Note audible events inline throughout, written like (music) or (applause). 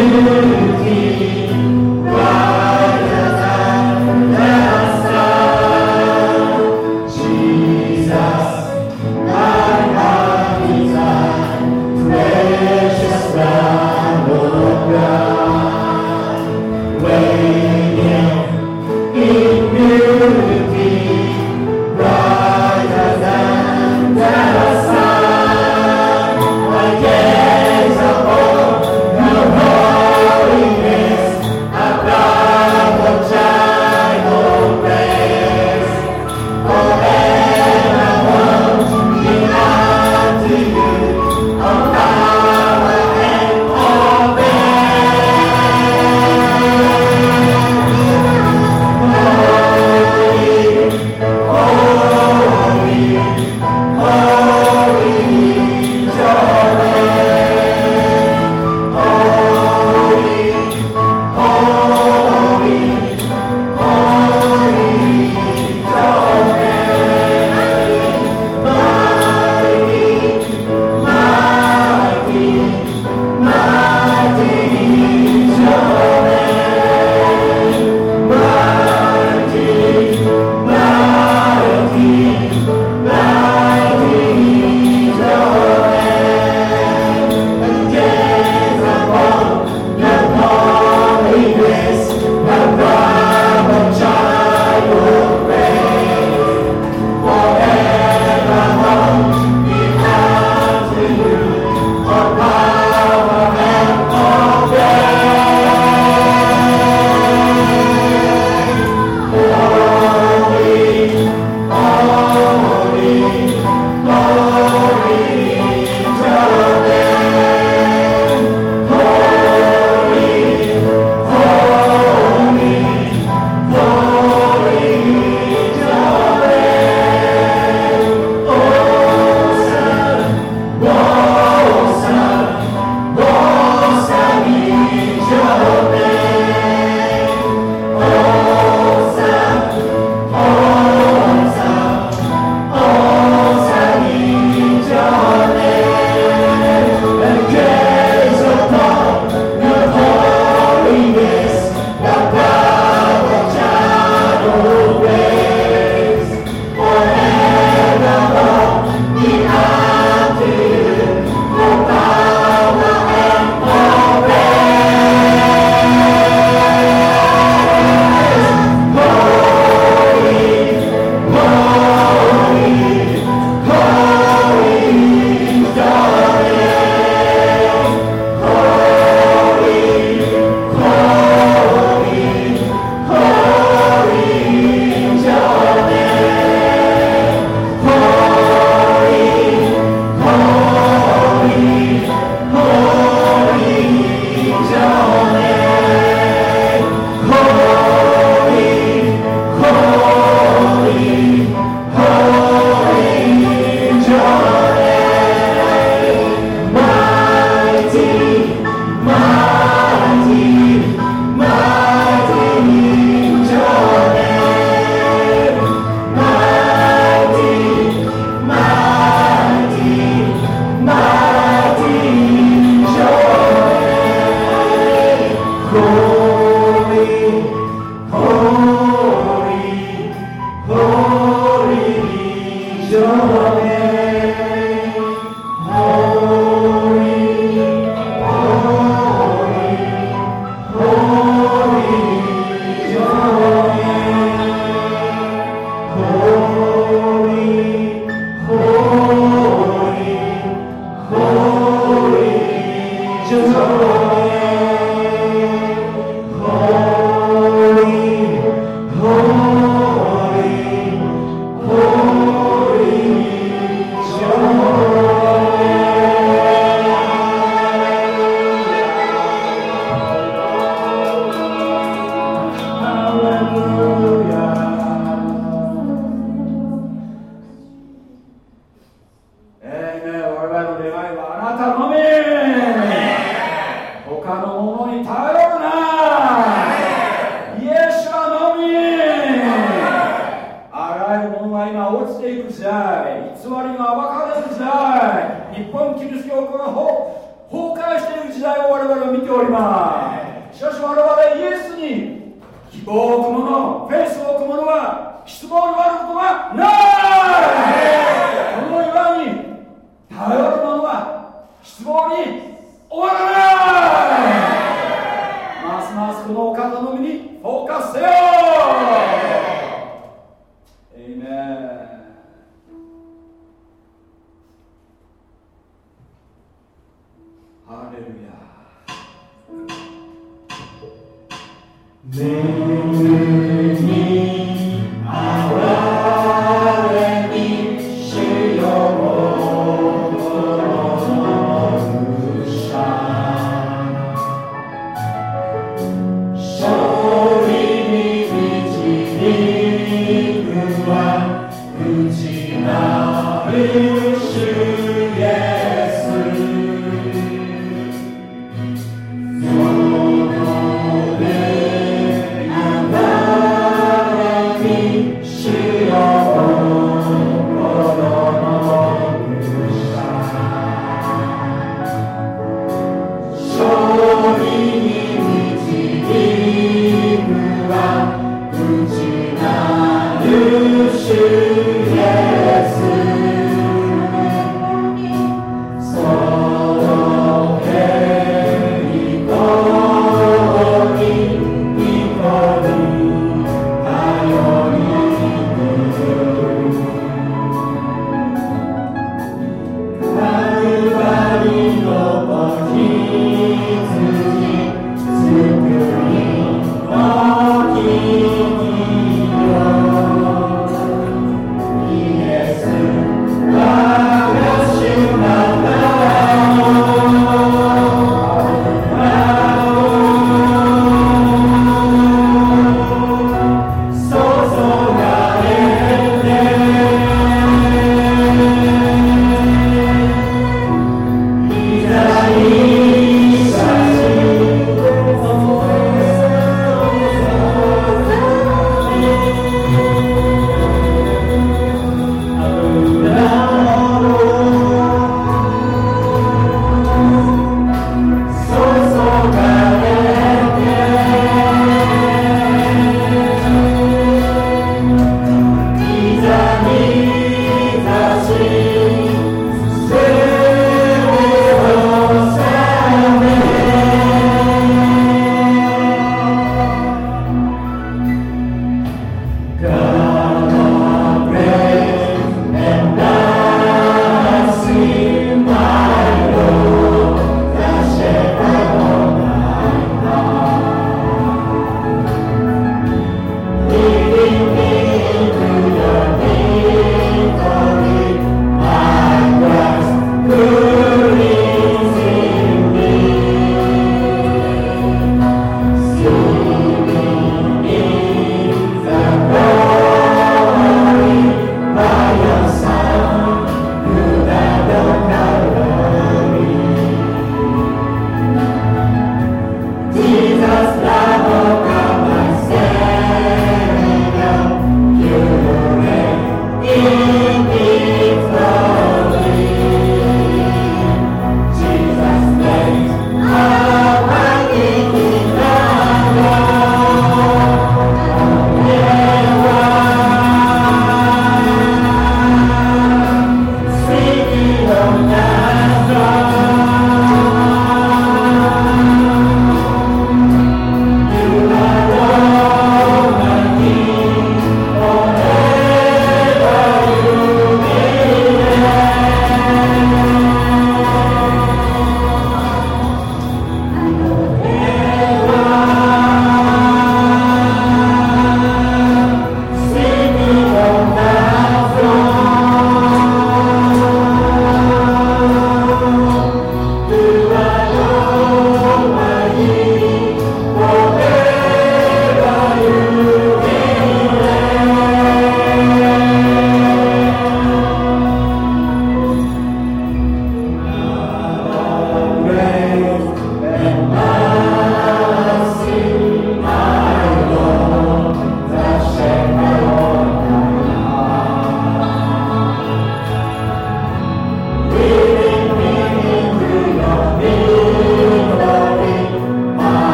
Senhor. ハレ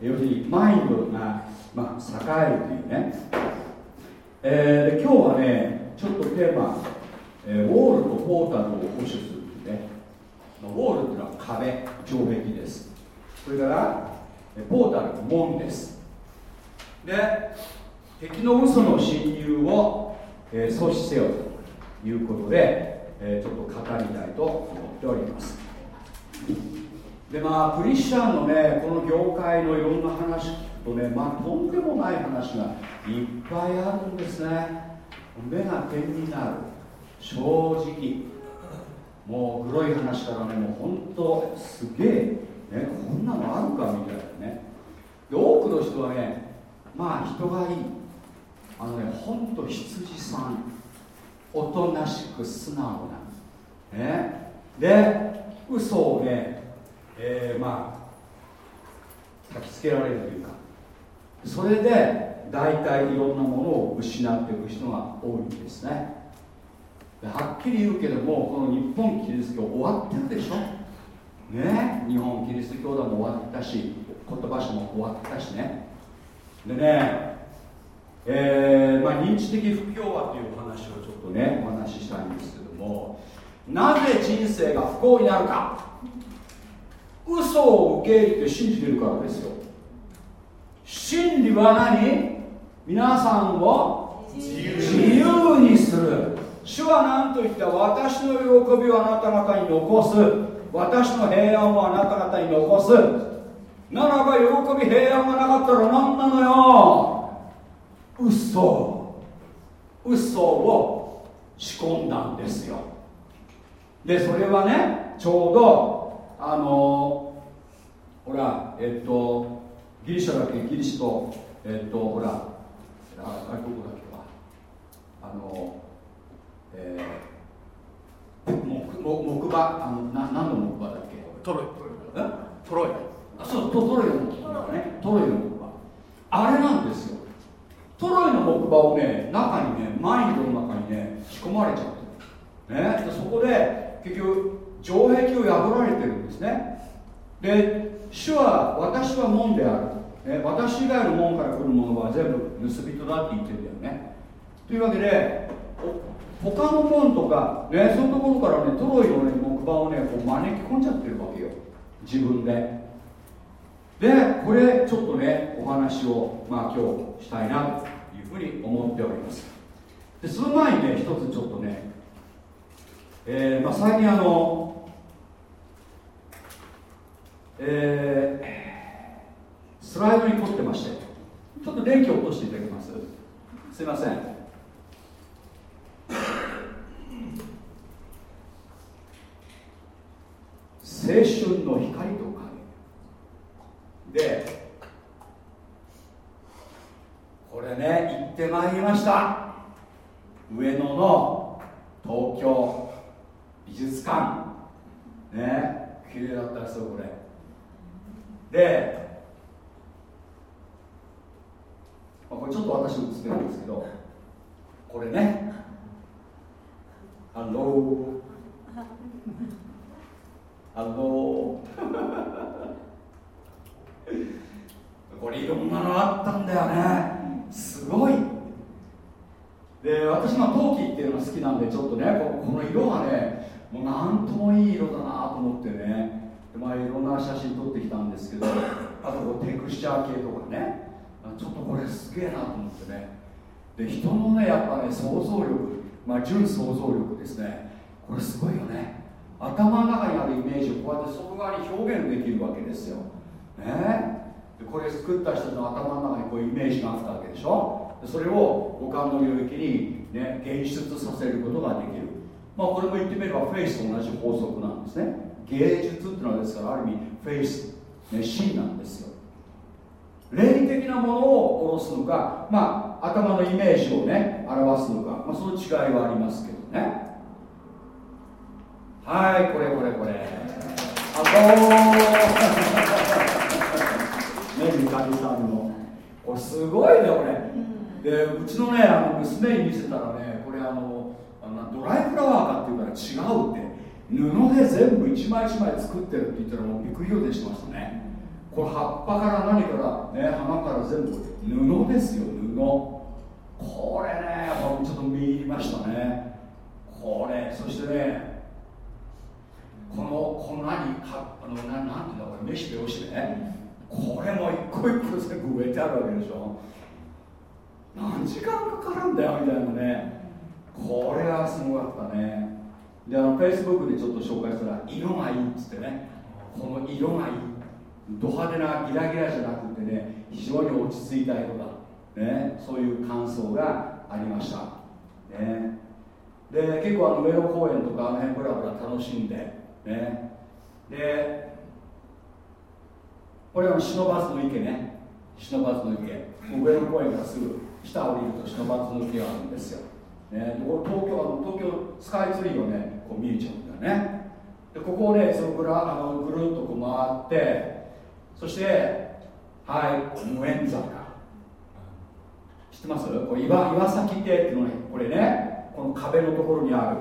要するにマインドが、まあ、栄えるというね、えー、今日はねちょっとテーマ、えー、ウォールとポータルを保守するというね。ウォールっていうのは壁城壁です。それからポータル門です。で敵の嘘の侵入を、えー、阻止せよということで、えー、ちょっと語りたいと思っております。でまあクリスチャンのねこの業界のいろんな話聞くとねまあとんでもない話がいっぱいあるんですね。目が点になる。正直。もう黒い話からねもう本当すげえ、ね、こんなのあるかみたいなね。で多くの人はねまあ人がいい。あのねほんと羊さん。おとなしく素直な。ね。で嘘をねえー、まあ書きつけられるというかそれで大体いろんなものを失っていく人が多いんですね。はっきり言うけどもこの日本キリスト教終わってるでしょ？ね？日本キリスト教団も終わったし言葉書も終わったしね。でねえー、まあ、認知的不協和というお話をちょっとねお話ししたいんですけどもなぜ人生が不幸になるか？嘘を受け入れて信じてるからですよ。真理は何？皆さんを自由にする。主は何と言った？私の喜びをあなた方に残す。私の平安をあなた方に残す。ならば喜び平安がなかったら何なのよ？嘘。嘘を仕込んだんですよ。でそれはねちょうどあのほらえっとギリシャだっけギリシャとえっとほらああどこだっけはあのえー、木木馬あのな何の木馬だっけ？トロイ。え？トロイ。あそうトトロイの木馬ね。トロイの木馬。あれなんですよ。トロイの木馬をね中にねマインドの中にね仕込まれちゃってね？そこで結局城壁を破られてるんですね。で主は私は門である、ね、私以外の門から来るものは全部盗人だって言ってるんだよね。というわけで他の門とか、ね、そういうところからねトロイの、ね、木馬をねこう招き込んじゃってるわけよ。自分で。でこれちょっとねお話を、まあ、今日したいなというふうに思っております。でその前にね一つちょっとね、えーまあ、最近あのえー、スライドに凝ってましてちょっと電気を落としていただけます。すいません。青春の光と影。でこれね行ってまいりました。上野の東京。美術館。ね。綺麗だったですよこれ。でこれちょっと私映ってるんですけどこれね。ハローあのこれいろんなのあったんだよね。すごい。で私まあ陶器っていうのが好きなんでちょっとねこの色がねもうなんともいい色だなと思ってね。でまあいろんな写真撮ってきたんですけどあとこうテクスチャー系とかね。ちょっとこれすげえなと思ってね。で人のねやっぱね想像力まあ純想像力ですね。これすごいよね。頭の中にあるイメージをこうやって外側に表現できるわけですよ、ね、でこれ作った人の頭の中にこうイメージがあったわけでしょ。それを五感の領域に、ね、現出させることができる。まあこれも言ってみればフェイスと同じ法則なんですね。芸術っていうのはですからある意味フェイス、ね、真なんですよ。霊的なものを下ろすのかまあ頭のイメージをね表すのか、まあ、その違いはありますけどね。はいこれこれこれ。あと (laughs) ねみかみさんの。これすごいねこれ。でうちのねあの娘に見せたらねこれあのドライフラワーかっていうから違うって。布で全部一枚一枚作ってるって言ったらもうびっくり予定してましたね。これ葉っぱから何からね花から全部布ですよ。布。これねちょっと見入りましたね。これそしてねこの粉にかあのななんていうんだこれ飯でおしね。これも一個一個全部植えてあるわけでしょ。何時間かかるんだよみたいなね。これはすごかったね。であのフェイスブックでちょっと紹介したら色がいいっつってね。この色がいい。ド派手なギラギラじゃなくてね非常に落ち着いた色だ、ね、そういう感想がありました、ね、で結構あの上野公園とかあの辺ブラブラ楽しんでね。でこれは忍ばずの池ね。忍ばずの池。上野公園からすぐ下降りると忍ばずの池があるんですよ、ね、東京東京スカイツリーをねこう見えちゃうんだよね。でここをねそのぐらあのぐるっとこう回ってそしてはい無縁坂。知ってます？これ岩岩崎邸っていうのねこれねこの壁のところにある。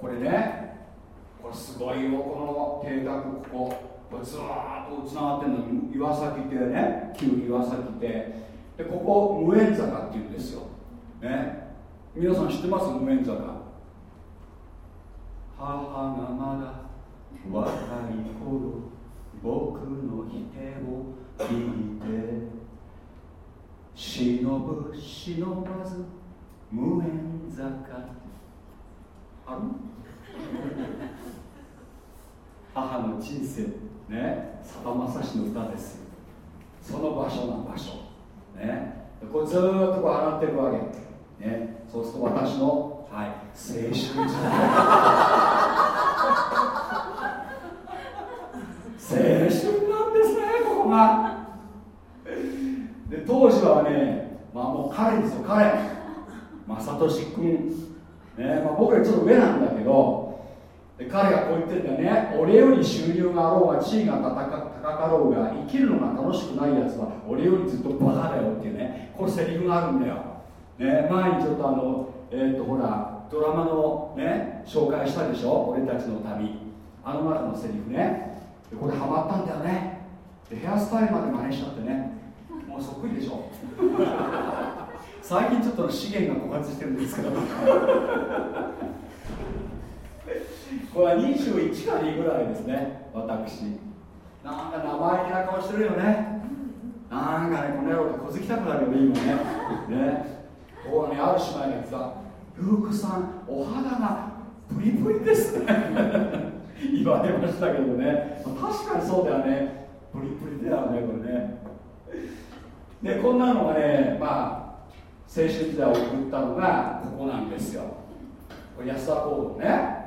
これねこれすごいよこの邸宅ここ。これずーっとつながってるの岩崎邸ね旧岩崎邸。でここ無縁坂っていうんですよ。ね。皆さん知ってます無縁坂母がまだ若い頃僕の手を引いて忍ぶ忍ばず無縁坂。ある？(laughs) 母の人生ねさだまさしの歌ですその場所な場所ね。これずっとこう洗ってるわけねそうすると私の、はい、青春時代。青春なんですねここが。で当時はねまあもう彼ですよ彼。正俊君。ねまあ、僕らちょっと上なんだけどで彼がこう言ってんだよね。俺より収入があろうが地位が高かろうが生きるのが楽しくないやつは俺よりずっとバカだよっていうねこれセリフがあるんだよ、ね、前にちょっとあのえっ、とほらドラマのね紹介したでしょ？俺たちの旅。あの中のセリフね。これハマったんだよね。でヘアスタイルまで真似しちゃってね。もうそっくりでしょ？最近ちょっと資源が枯渇してるんですけど。これは21か2ぐらいですね。私。なんか生意気な顔してるよね。なんかねこの野郎って小づきたくなるよね今ね。ね。ここはねある姉妹が言ってたルークさんお肌がプリプリですね。(laughs) 言われましたけどね。確かにそうだよね。プリプリだよねこれね。でこんなのがねまあ青春時代を送ったのがここなんですよ。これ安田講堂ね。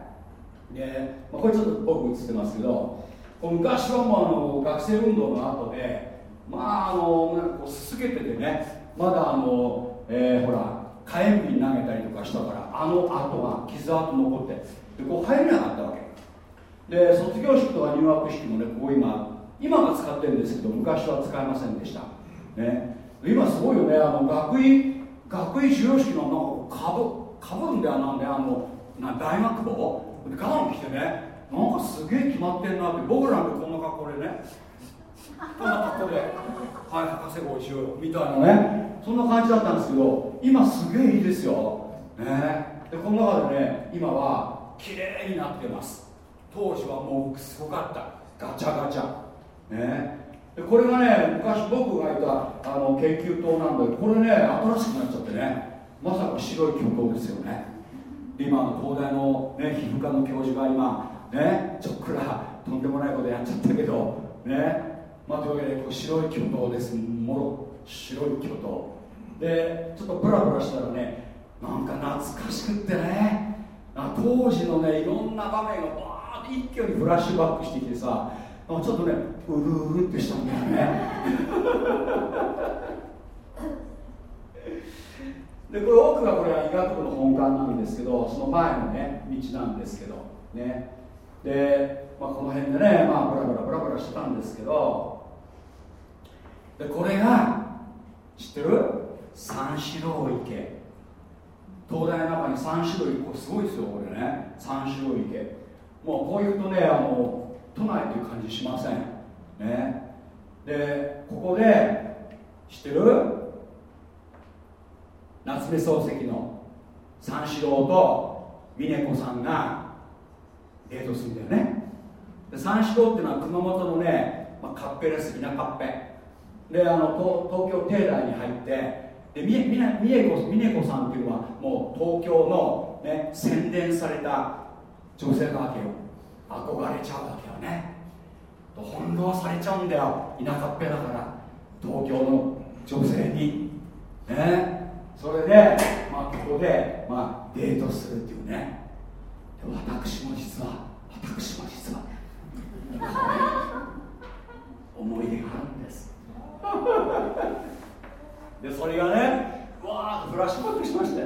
で、まあ、これちょっと僕映ってますけどこの昔はもうあの学生運動の後でまああのなんかこうすすけててね。まだあの、えー、ほら火炎瓶投げたりとかしたからあの跡が傷跡残ってでこう入れなかったわけで卒業式とか入学式もねここ今今は使ってるんですけど昔は使えませんでした、ね、今すごいよねあの学位学位授与式のなんかかぶかぶるんだよなんであのな大学帽ガウン着てねなんかすげえ決まってんなって僕らなんてこんな格好でねこんな格好で「はい博士号一応」みたいなね。そんな感じだったんですけど今すげえいいですよ、ね、でこの中でね今は綺麗になってます。当時はもうすごかった。ガチャガチャ。ね。でこれがね昔僕がいたあの研究棟なんでこれね新しくなっちゃってねまさか白い巨頭ですよね。今の東大の、ね、皮膚科の教授が今ねちょっくらとんでもないことやっちゃったけどね。まあというわけでこう白い巨頭ですもろ。白い巨頭でちょっとブラブラしたらねなんか懐かしくってね。当時のねいろんな場面がバーッと一挙にフラッシュバックしてきてさちょっとねうるうるってしたんだよね。でこれ奥がこれは医学部の本館なんですけどその前のね道なんですけどね。で、まあ、この辺でねまあブラブラブラブラしてたんですけどでこれが知ってる？三四郎池。東大の中に三四郎池これすごいですよこれね。三四郎池。もうこういうとねあの都内という感じしません。ね。でここで知ってる？夏目漱石の三四郎と峰子さんがデートするんだよね。で三四郎っていうのは熊本のね、まあ、カッペです。田舎っぺ。であの東京帝大に入ってで峰子さんっていうのはもう東京の、ね、洗練された女性なわけよ。憧れちゃうわけよね。翻弄されちゃうんだよ。田舎っぺだから東京の女性に。ね。それで、まあ、ここで、まあデートするっていうね。私も実は私も実は思い出があるんです。でそれがねわーフラッシュバックしまして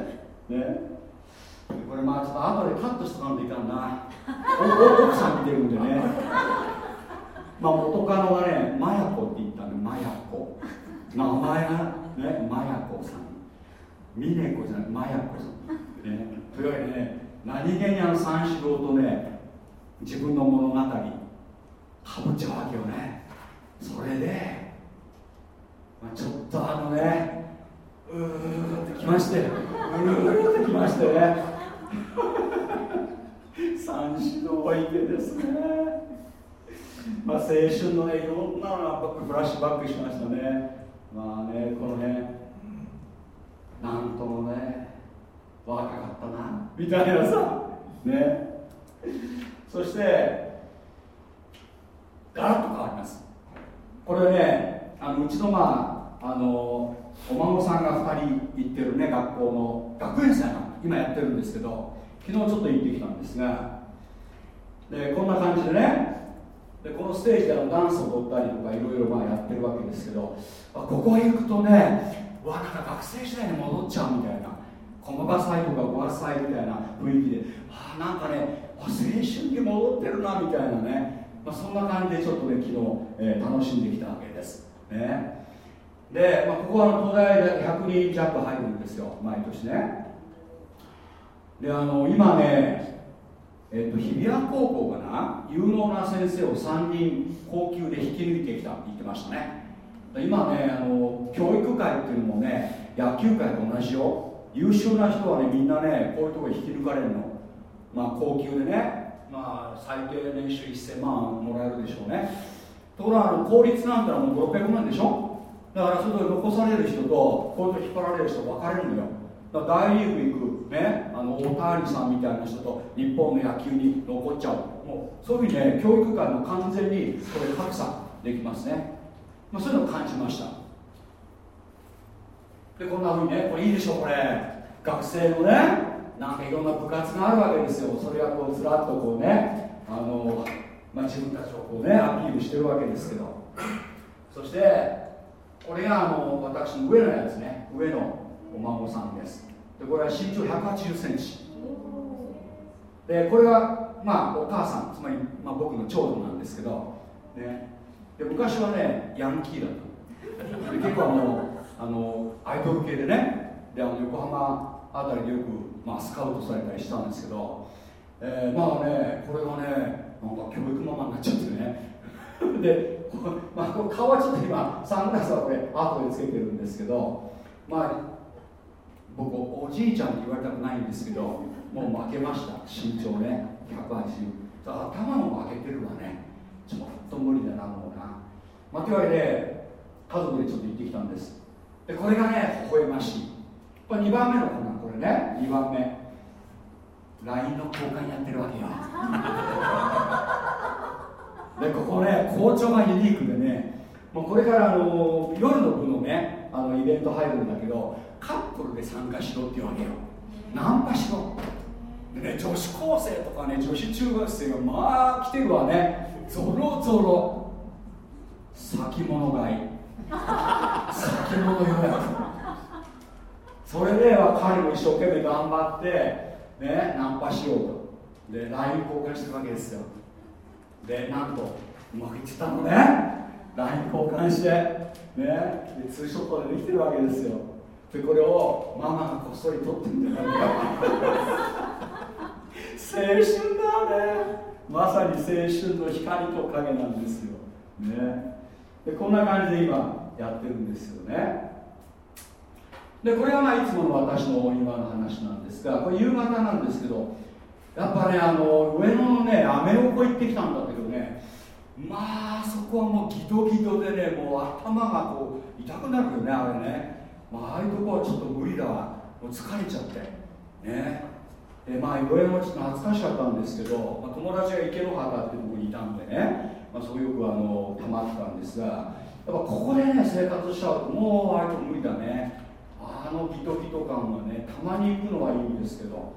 ね。これまあちょっと後でカットしとかんといかんな。奥さん見てるんでね。まあ元カノがねマヤコって言ったんでマヤコ名前がねマヤコさん。ミネコじゃないマヤコさん、ね、というわけでね何気にあの三四郎とね自分の物語かぶっちゃうわけよね。それで、まあ、ちょっとあのねうーってきましてうーってきましてね。(laughs) 三四郎はいてですね。まあ青春のねいろんなのがフラッシュバックしましたね。まあねこのねなんともね若かったな。みたいなさ。ね。そしてガラッと変わります。これねあのうちのまああのお孫さんが2人行ってるね学校の学園祭が今やってるんですけど昨日ちょっと行ってきたんですがでこんな感じでねでこのステージでのダンスを踊ったりとかいろいろやってるわけですけどここへ行くとねわなんか学生時代に戻っちゃうみたいな駒場祭とか5月祭みたいな雰囲気であなんかね青春に戻ってるなみたいなね、まあ、そんな感じでちょっとね昨日、えー、楽しんできたわけです、ね、で、まあ、ここは東大で100人弱入るんですよ毎年ね。であの今ねえっと、日比谷高校かな？有能な先生を3人高級で引き抜いてきたって言ってましたね。今ねあの教育界っていうのもね野球界と同じよ。優秀な人はねみんなねこういうとこ引き抜かれるの。まあ高級でねまあ最低年収1000万もらえるでしょうね。ところが公立なんてのはもう600万でしょ？だからそこで残される人とこういうと引っ張られる人分かれるのよ。だから大リーグ行くねあの大谷さんみたいな人と日本の野球に残っちゃう。もうそういうふうにね教育界も完全にこれ格差できますね、まあ、そういうのを感じました。でこんなふうにねこれいいでしょこれ。学生のねなんかいろんな部活があるわけですよ。それがこうずらっとこうねあの、まあ、自分たちをこうねアピールしてるわけですけど。そしてこれがあの私の上のやつね。上のお孫さんです。でこれは身長1 8 0センチ。でこれはまあお母さんつまり、まあ、僕の長女なんですけど、ね、で昔はねヤンキーだった。結構あのあのアイドル系でね。であの横浜あたりでよく、まあ、スカウトされたりしたんですけど、えー、まあねこれがねなんか教育ママになっちゃってね。(laughs) で、(laughs) まあ、この顔はちょっと今サングラスはこれ後でつけてるんですけどまあ僕おじいちゃんって言われたくないんですけどもう負けました身長ね180頭も負けてるわね。ちょっと無理だなもうな、まあ、というわけで家族でちょっと行ってきたんです。でこれがね微笑ましい。これ2番目の子なこれね。2番目。LINE の交換やってるわけよ。(laughs) でここね校長がユニークでねもうこれからあの夜の部のねあのイベント入るんだけどカップルで参加しろっていうわけよ。ナンパしろ。でね女子高生とかね女子中学生がまあ来てるわね。ゾロゾロ。先物買い。先物予約。それでは彼も一生懸命頑張ってねナンパしようと。で LINE 交換してるわけですよ。でなんとうまくいってたのね。LINE 交換してね。でツーショットでできてるわけですよ。でこれをママがこっそり撮ってんだよ青春だね。まさに青春の光と影なんですよ。ね。でこんな感じで今やってるんですよね。でこれがまあいつもの私の今の話なんですがこれ夕方なんですけどやっぱねあの上野のねアメ横行ってきたんだけどねまあそこはもうギトギトでねもう頭がこう痛くなるよねあれね、まあ、ああいうとこはちょっと無理だわ。もう疲れちゃって。ね。でまあ上野もちょっと懐かしかったんですけど、まあ、友達が池の畑ってとこにいたんでね、まあ、そうよくあのたまってたんですがやっぱここでね生活しちゃうともう割と無理だね。あのギトギト感はねたまに行くのはいいんですけど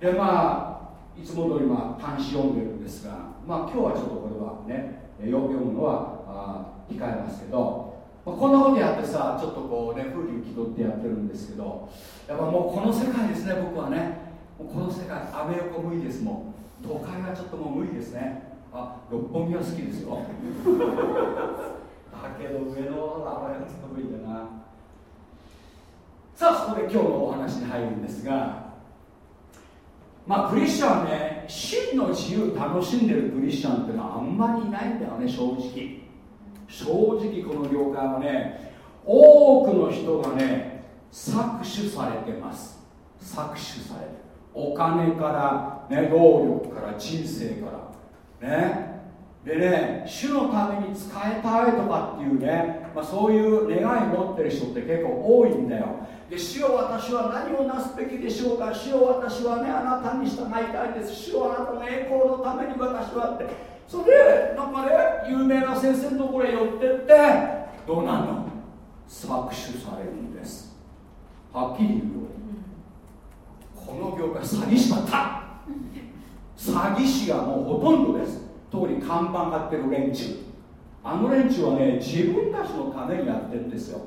でまあいつも通りまあ漢詩読んでるんですがまあ今日はちょっとこれはね読むのはあ控えますけど、まあ、こんなことやってさちょっとこうね風流気取ってやってるんですけどやっぱもうこの世界ですね僕はね。もうこの世界アメ横無理ですもん都会はちょっともう無理ですね。あ六本木は好きですよ。(laughs) だけど上のアメ横ちょっと無理だなさあそこで今日のお話に入るんですがまあクリスチャンね真の自由楽しんでるクリスチャンっていうのはあんまりいないんだよね正直。正直この業界はね多くの人がね搾取されてます。搾取される。お金から、ね、労力から人生から。ね。でね主のために使えたいとかっていうね、まあ、そういう願い持ってる人って結構多いんだよ。で主よ私は何をなすべきでしょうか？主よ私はねあなたに従いたいです。主よあなたの栄光のために私はって。それでなんかね有名な先生のところへ寄ってってどうなの？搾取されるんです。はっきり言うよ。うにこの業界詐欺師ばった詐欺師がもうほとんどです。特に看板買ってる連中。あの連中はね自分たちのためにやってるんですよ。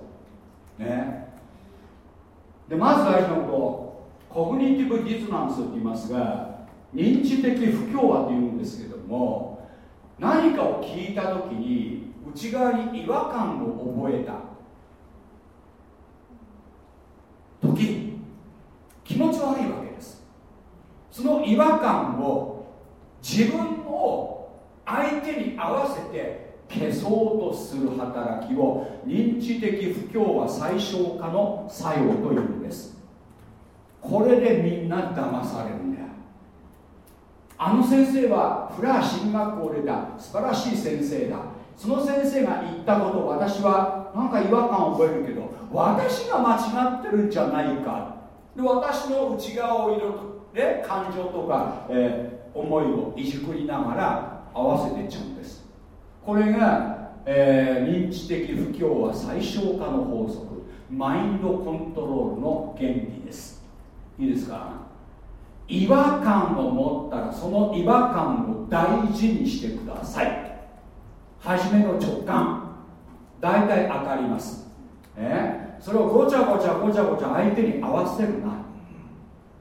ね。でまず大事なことコグニティブディズナンスと言いますが認知的不協和というんですけども何かを聞いた時に内側に違和感を覚えた。時気持ち悪いわけです。その違和感を自分を相手に合わせて消そうとする働きを認知的不協和最小化の作用というんです。これでみんな騙されるんだよ。あの先生はフラー進学校でた素晴らしい先生だ。その先生が言ったこと私はなんか違和感を覚えるけど私が間違ってるんじゃないか。で私の内側をいろいろ感情とか、えー、思いをいじくりながら合わせていっちゃうんです。これが、えー、認知的不協和最小化の法則マインドコントロールの原理です。いいですか？違和感を持ったらその違和感を大事にしてください。初めの直感。大体当たります、えそれをごちゃごちゃごちゃごちゃ相手に合わせるな。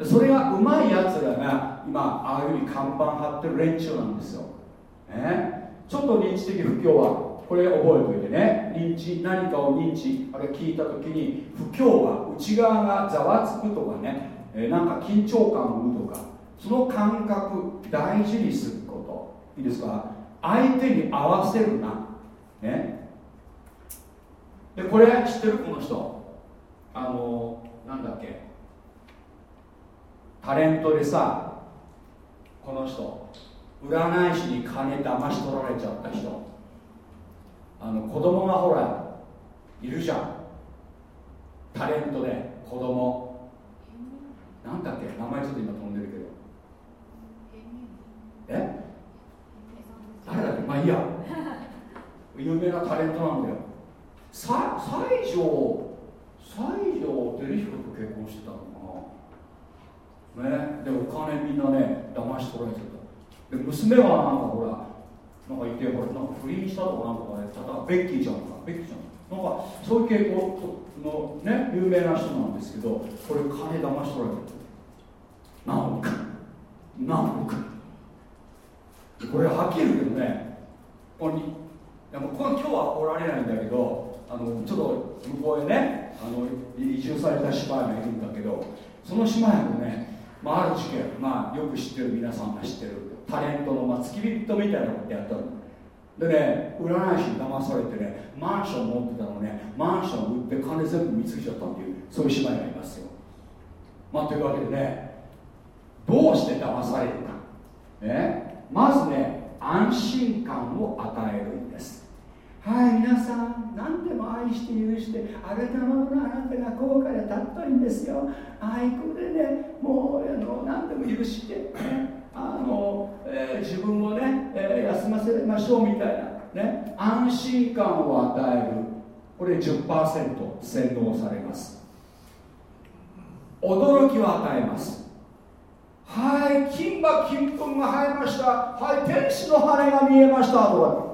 それがうまいやつらが今ああいうふうに看板貼ってる連中なんですよ、ね、ちょっと認知的不協和これ覚えておいてね。認知何かを認知あれ聞いた時に不協和内側がざわつくとかね、えー、なんか緊張感を生むとか。その感覚大事にすること。いいですか？相手に合わせるな。ね。でこれ知ってるこの人。あのなんだっけ。タレントでさこの人。占い師に金騙し取られちゃった人。あの子供がほらいるじゃん。タレントで子供。なんだっけ？名前ちょっと今飛んでるけど。え？誰だっけ？まあいいや。有名なタレントなんだよ。西条西条照彦と結婚してたのかな。ね？でお金みんなね騙し取られちゃった。で娘はなんかほらなんかいてほらなんか不倫したとかなんとかねただベッキーちゃんとか。ベッキーちゃん。なんかそういう傾向のね有名な人なんですけどこれ金騙し取られてる。何億何億これはっきり言うけどね。ここにいやもう今日はおられないんだけどあのちょっと向こうへねあの移住された姉妹がいるんだけどその姉妹もね、まあ、ある事件、まあ、よく知ってる皆さんが知ってる。タレントの、まあ、付き人みたいなことやったの。でね占い師に騙されてねマンション持ってたのねマンション売って金全部見つけちゃったっていうそういう姉妹がいますよ。まあというわけでねどうして騙されるかねまずね安心感を与えるんです。はい皆さん何でも愛して許してあげたもののあなたが高価で尊いんですよ。愛これでねもうあの何でも許して、ね、あの、えー、自分をね、えー、休ませましょうみたいなね。安心感を与える。これ10%洗脳されます。驚きを与えます。はい金馬金粉が生えました。はい天使の羽が見えました。とか。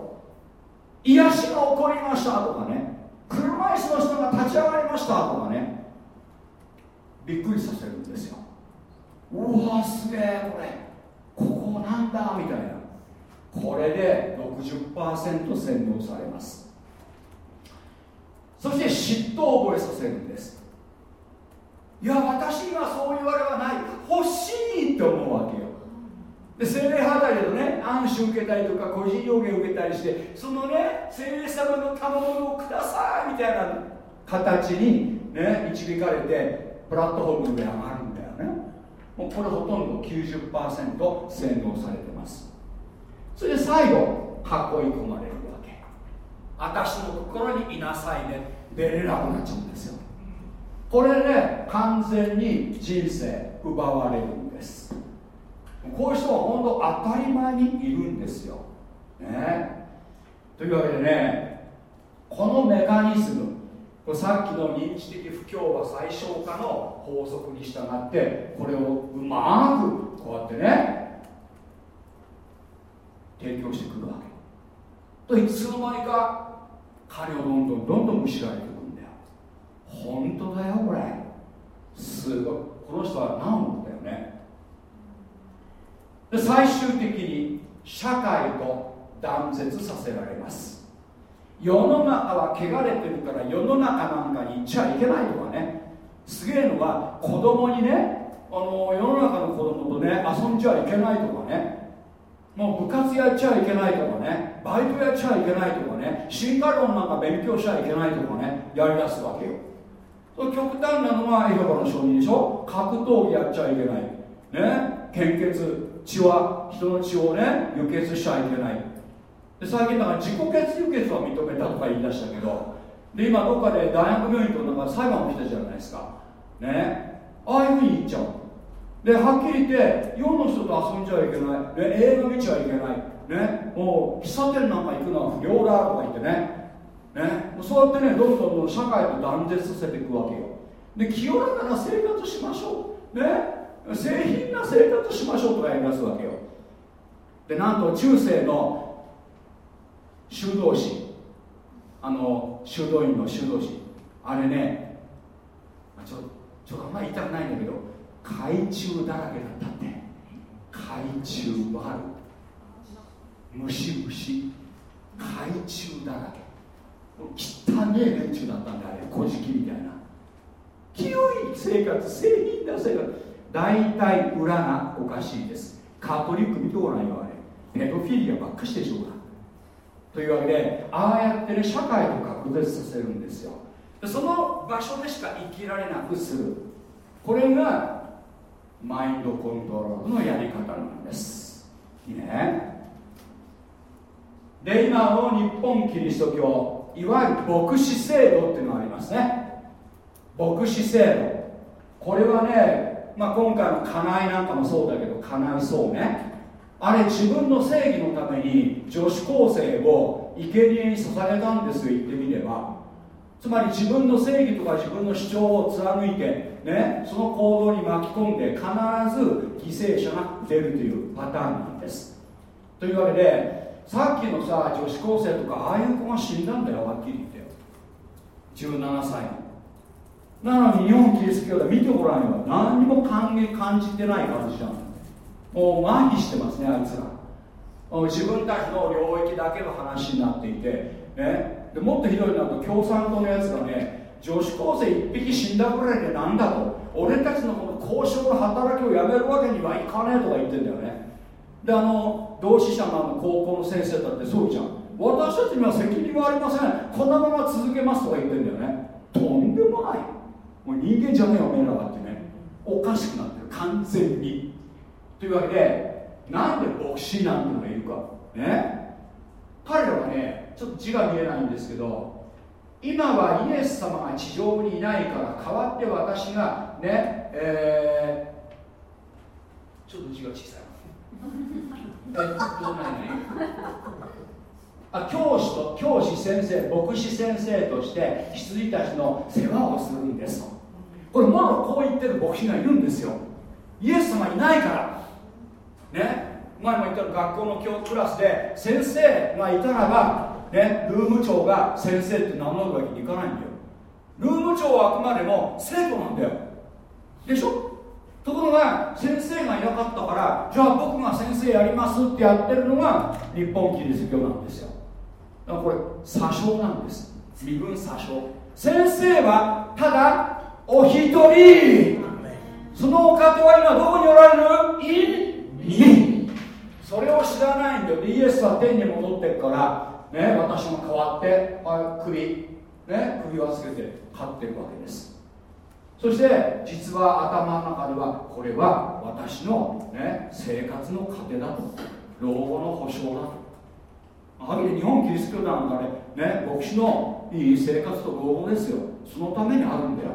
癒しが起こりました。とかね。車椅子の人が立ち上がりました。とかね。びっくりさせるんですよ。うわすげえこれ。ここなんだみたいな。これで60%洗脳されます。そして嫉妬を覚えさせるんです。いや私にはそう言われはない。欲しいって思うわけよ。で精霊派だけどね暗視受けたりとか個人予言受けたりしてそのね精霊様の賜物をくださいみたいな形にね導かれてプラットフォームの上がる。もうこれほとんど90%洗脳されてます。それで最後囲い込まれるわけ。私のところにいなさいね。出れなくなっちゃうんですよ。これで完全に人生奪われるんです。こういう人は本当当たり前にいるんですよ、ね、というわけでねこのメカニズムこれさっきの認知的不協和最小化の法則に従ってこれをうまくこうやってね提供してくるわけ。といつの間にか彼をどんどんどんどんむしられていくんだよ。本当だよこれ。すごい。この人は何億だよね。で最終的に社会と断絶させられます。世の中は汚れてるから世の中なんかに行っちゃいけないとかね。すげえのは子供にねあの世の中の子供とね遊んじゃいけないとかね。もう部活やっちゃいけないとかね。バイトやっちゃいけないとかね。進化論なんか勉強しちゃいけないとかね。やりだすわけよ。そ極端なのはエホバの証人でしょ。格闘技やっちゃいけない。ね。献血血は人の血をね輸血しちゃいけない。で最近だから自己血輸血は認めたとか言い出したけどで今どっかで大学病院となんか裁判起きたじゃないですか。ね。ああいうふうに言っちゃう。ではっきり言って世の人と遊んじゃいけない。で映画見ちゃいけない。ね。もう喫茶店なんか行くのは不良だとか言ってね。ね。そうやってねどんどんどん社会と断絶させていくわけよ。で清らかな生活しましょう。ね。製品な生活しましょうとかやりますわけよ。でなんと中世の修道士。あの修道院の修道士。あれねちょちょっとあんまり言いたくないんだけど海中だらけだったって。海中はある虫虫海中だらけ。汚ねえ連中だったんだあれ。小じきみたいな。清い生活製品な生活大体裏がおかしいです。カトリック見てごらんよあれ。ペドフィリアばっかしでしょうがというわけでああやってね社会と隔絶させるんですよ。でその場所でしか生きられなくする。これがマインドコントロールのやり方なんです。いいね。で今の日本キリスト教いわゆる牧師制度っていうのがありますね。牧師制度。これはね、まあ、今回の家内なんかもそうだけど家内そうね。あれ自分の正義のために女子高生を生贄に捧げたんですよ言ってみれば。つまり自分の正義とか自分の主張を貫いて、ね、その行動に巻き込んで必ず犠牲者が出るというパターンなんです。というわけでさっきのさ女子高生とかああいう子が死んだんだよはっきり言って。17歳なのに日本キリスト教で見てごらんよ。何にも感感じてない感じじゃん。もう麻痺してますねあいつら。自分たちの領域だけの話になっていて、ね、でもっとひどいのだと共産党のやつがね女子高生1匹死んだぐらいでなんだと。俺たちのこの交渉の働きをやめるわけにはいかねえとか言ってんだよね。であの同志社のあの高校の先生だってそうじゃん。私たちには責任はありません。このまま続けますとか言ってんだよね。とんでもない。もう人間じゃねえよおめえらはってね。おかしくなってる。完全に。というわけでなんで牧師なんてのがいるか。ね。彼らはねちょっと字が見えないんですけど今はイエス様が地上にいないから代わって私がねえー、ちょっと字が小さい (laughs) えどうないあ教師と教師先生牧師先生として羊たちの世話をするんですと。これもろこう言ってる牧師がいるんですよ。イエス様いないからね前も言った学校の教クラスで先生がいたらば、ね、ルーム長が先生って名乗るわけにいかないんだよ。ルーム長はあくまでも生徒なんだよ。でしょ？ところが先生がいなかったからじゃあ僕が先生やりますってやってるのが日本キリスト教なんですよ。だからこれ詐称なんです。身分詐称。先生はただお一人。そのお方は今どこにおられるそれを知らないんだよ。イエスは天に戻ってるから。ね私も変わって首。ね首をつけて飼ってるわけです。そして実は頭の中ではこれは私の、ね、生活の糧だと。老後の保証だと。はっきり日本キリスト教団なんかねね牧師のいい生活と老後ですよ。そのためにあるんだよ。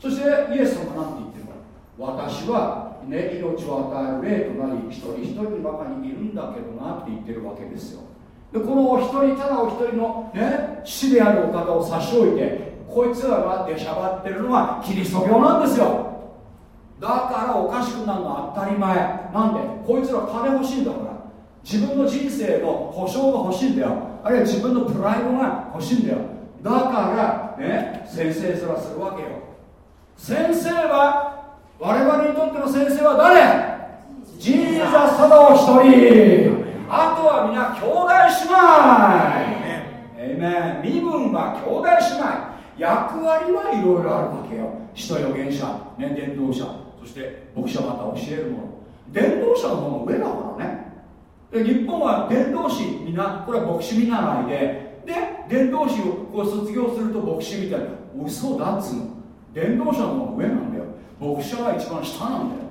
そしてイエス様なんて言ってるか私は、ね、命を与える霊となり一人一人の中にいるんだけどなって言ってるわけですよ。でこのお一人ただお一人の、ね、死であるお方を差し置いてこいつらが出しゃばってるのはキリスト教なんですよ。だからおかしくなるのは当たり前。なんで？こいつら金欲しいんだから。自分の人生の保証が欲しいんだよ。あるいは自分のプライドが欲しいんだよ。だからね先生すらするわけよ。先生は我々にとっての先生は誰？ジーザスただお一人。あとは皆兄弟姉妹。えめ身分は兄弟姉妹。役割はいろいろあるわけよ。使徒預言者、ね、伝道者。そして牧者また教えるもの伝道者の方が上だからね。で日本は伝道師みんなこれは牧師見習いで。で伝道師をこう卒業すると牧師みたいな。嘘だっつうの。伝道者の方が上なんだよ。牧者が一番下なんだよ。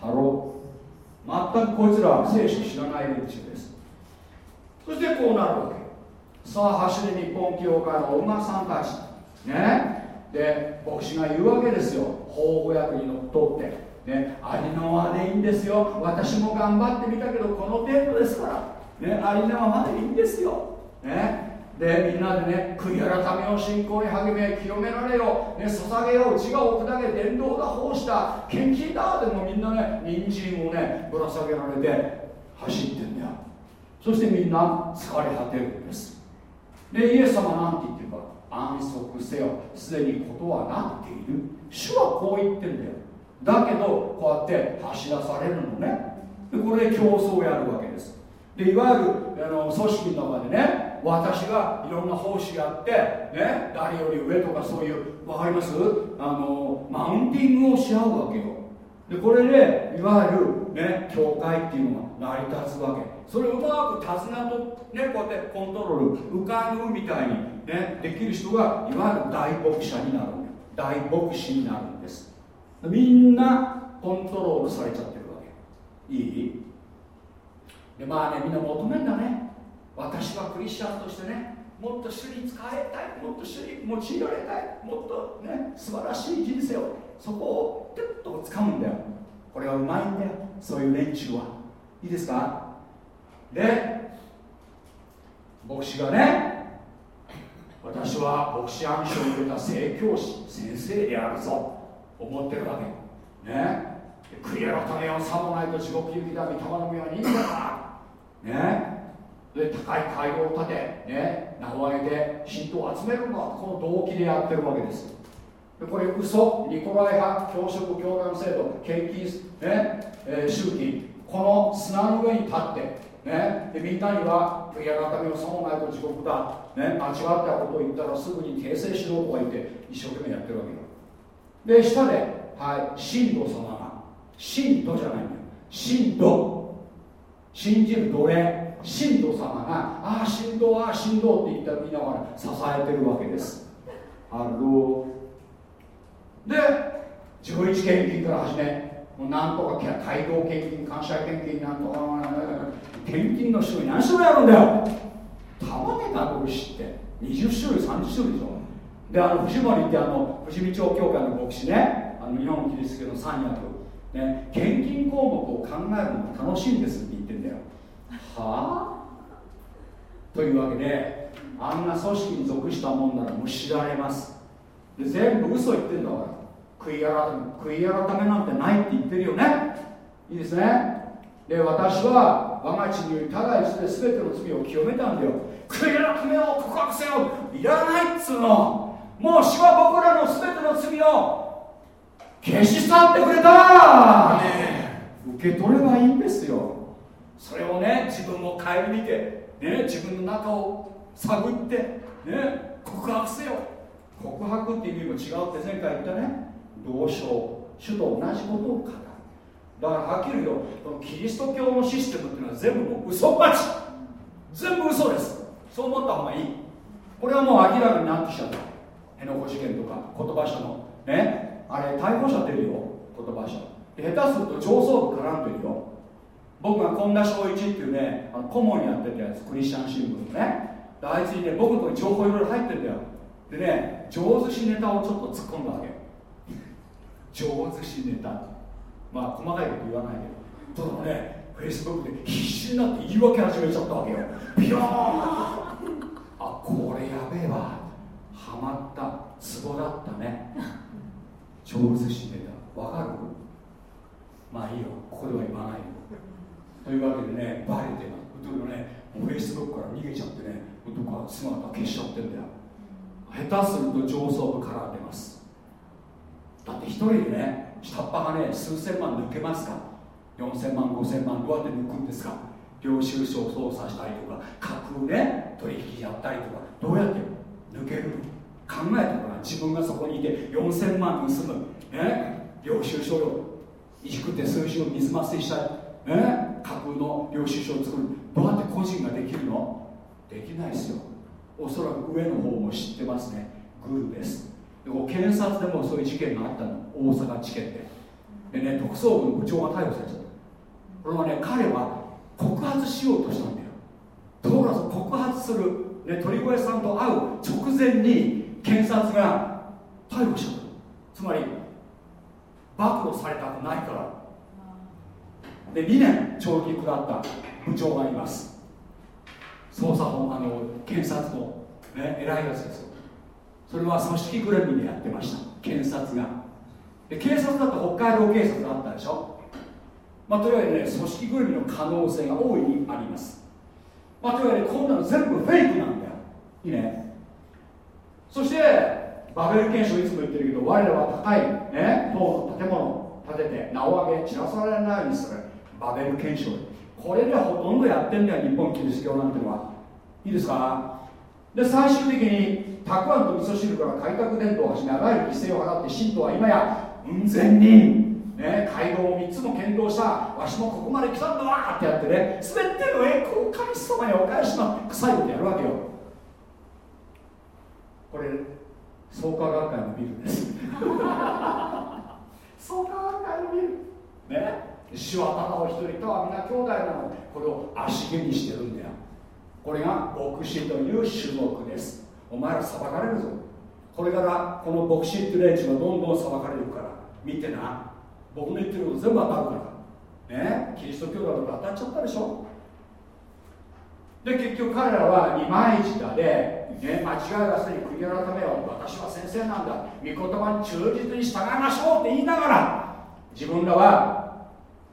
Hello。全くこいつらは聖書知らない連中です。そしてこうなるわけ。さあ走り日本教会のお馬さんたち。ね。で牧師が言うわけですよ。法語訳にのっとって。ね。ありのままでいいんですよ。私も頑張ってみたけどこの程度ですから。ね。ありのままでいいんですよ。ね。でみんなでね悔い改めを信仰に励め清められよ、ね、捧げよう。内が置くだけ伝道だ奉仕だ。献金だでもみんなね人参をねぶら下げられて走ってんだよ。そしてみんな疲れ果てるんです。でイエス様なんて言ってるか。安息せよ。すでにことはなっている。主はこう言ってるんだよ。だけどこうやって走らされるのね。でこれで競争をやるわけです。でいわゆるあの組織の中でね私がいろんな奉仕やって、ね、誰より上とかそういう分かります？あのマウンティングをし合うわけよ。でこれでいわゆる、ね、教会っていうのが成り立つわけ。それをうまく手綱と、ね、こうやってコントロール浮かぶみたいに、ね、できる人がいわゆる大牧者になる大牧師になるんです。みんなコントロールされちゃってるわけ。いい？でまあねみんな求めんだね。私はクリスチャンとしてねもっと主に使われたいもっと主に用いられたいもっとね素晴らしい人生をそこをピュッと掴むんだよ。これはうまいんだよ。そういう連中は。いいですか？で牧師がね私は牧師暗唱を受けた正教師先生であるぞ。思ってるわけ。ね。悔い改めをさもないと地獄行きだ御霊の宮にいいんだ。ね。で高い街道を建て、ね、名を挙げて信徒を集めるのはこの動機でやってるわけです。でこれ嘘ニコライ派教職教団制度献金、ねえー、周期この砂の上に立ってね、でみんなには悔い改めをさもないと地獄だ、ね、間違ったことを言ったらすぐに訂正しろとか言って一生懸命やってるわけよ。で下で、はい、信徒様が信徒じゃないんだよ。信徒信じる奴隷。信徒様がああ信徒ああ信徒って言ったらみんながら支えてるわけです。 Hello。で什一献金から始めもうなんとか会堂献金感謝献金なんとか献金の種類何種類あるんだよ。たまげた僕知って20種類30種類でしょ。であの藤森ってあの富士見町教会の牧師ね。あの日本キリスト教の三役。ね献金項目を考えるのが楽しいんです。は？あというわけであんな組織に属したもんならもう知られます。で全部嘘言ってんだから悔い改め悔い改めなんてないって言ってるよね。いいですね？で私は我が地によりただ一度で全ての罪を清めたんだよ。悔い改めよ告白せよ。いらないっつうの。もう主は僕らの全ての罪を消し去ってくれた、ね、受け取ればいいんですよそれをね自分を顧みて、ね、自分の中を探って、ね、告白せよ。告白っていう意味も違うって前回言ったね。同章主と同じことを語る。だからはっきり言うとこのキリスト教のシステムっていうのは全部もう嘘っぱち。全部嘘です。そう思った方がいい。これはもう明らかになってきちゃった。辺野古事件とか言葉書の。ね。あれ逮捕者出るよ。言葉書下手すると上層部絡んでるよ。僕が本田正一っていうねあの顧問やってたやつクリスチャン新聞のねあいつにね僕のとこに情報いろいろ入ってんだよ。でね上手しネタをちょっと突っ込んだわけ。上手しネタ。まあ細かいこと言わないけどただねフェイスブックで必死になって言い訳始めちゃったわけよ。ビヨーン。あこれやべえわ。ハマった。ツボだったね。上手しネタ。わかる？まあいいよ。ここでは言わないよ。というわけでねバレてますというねフェイスブックから逃げちゃってねどか姿消しちゃってんだよ。下手すると上層部絡んでます。だって一人でね下っ端がね数千万抜けますか？4000万5000万どうやって抜くんですか？領収書を操作したりとか架空ね取引やったりとかどうやって抜ける考えたから自分がそこにいて4000万盗む。ね領収書をいじくって数字を水増ししたりね架空の領収書を作る。どうやって個人ができるの？できないですよ。おそらく上の方も知ってますね。グルです。でも検察でもそういう事件があったの。大阪地検で。でね特捜部の部長が逮捕されちゃった。これはね彼は告発しようとしたんだよ。ところが告発する、ね、鳥越さんと会う直前に検察が逮捕しちゃった。つまり暴露されたくないから。で2年懲役下った部長がいます。捜査本あの検察の、ね、偉いやつですそれは組織ぐるみでやってました。検察が。で警察だと北海道警察があったでしょ。まあ、というわけでね組織ぐるみの可能性が大いにあります。まあ、というわけでこんなの全部フェイクなんだよ。いいね。そしてバベル憲章いつも言ってるけど我らは高いね塔の建物を建てて名を上げ散らされないようにする。バベル憲章これではほとんどやってんだよ日本キリスト教なんてのは。いいですか？で最終的にたくあんと味噌汁から開拓伝統をはじめあらゆる犠牲を払って信徒は今や雲仙人、ね、街道を3つも検討したわしもここまで来たんだわってやってね全ての栄光を神様にお返しの臭いことやるわけよ。これ創価学会のビルです。(laughs) (laughs) 創価学会のビル。ね主はただお一人とは皆兄弟なの。これを足毛にしてるんだよ。これが牧師という種目です。お前ら裁かれるぞ。これからこの牧師って連中はどんどん裁かれるから。見てな。僕の言ってること全部当たるから。ね？キリスト教だとか当たっちゃったでしょ？で結局彼らは二枚舌で、ね、間違いはすでに悔い改めよう。私は先生なんだ。御言葉に忠実に従いましょうって言いながら自分らは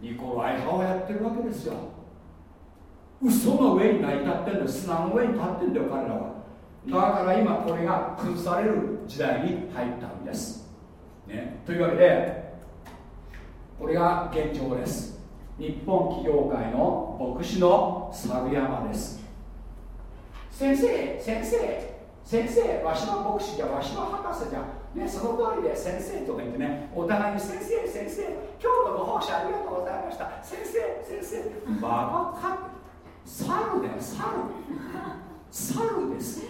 ニコライ派をやってるわけですよ。嘘の上に成り立ってんだよ砂の上に立ってんだよ彼らは。だから今これが崩される時代に入ったんです、ね、というわけでこれが現状です。日本企業界の牧師の猿山です。先生先生先生わしの牧師じゃわしの博士じゃね、その通りで先生とか言ってねお互いに先生先生今日のご奉仕ありがとうございました。先生先生。バカか猿だよ猿。猿です。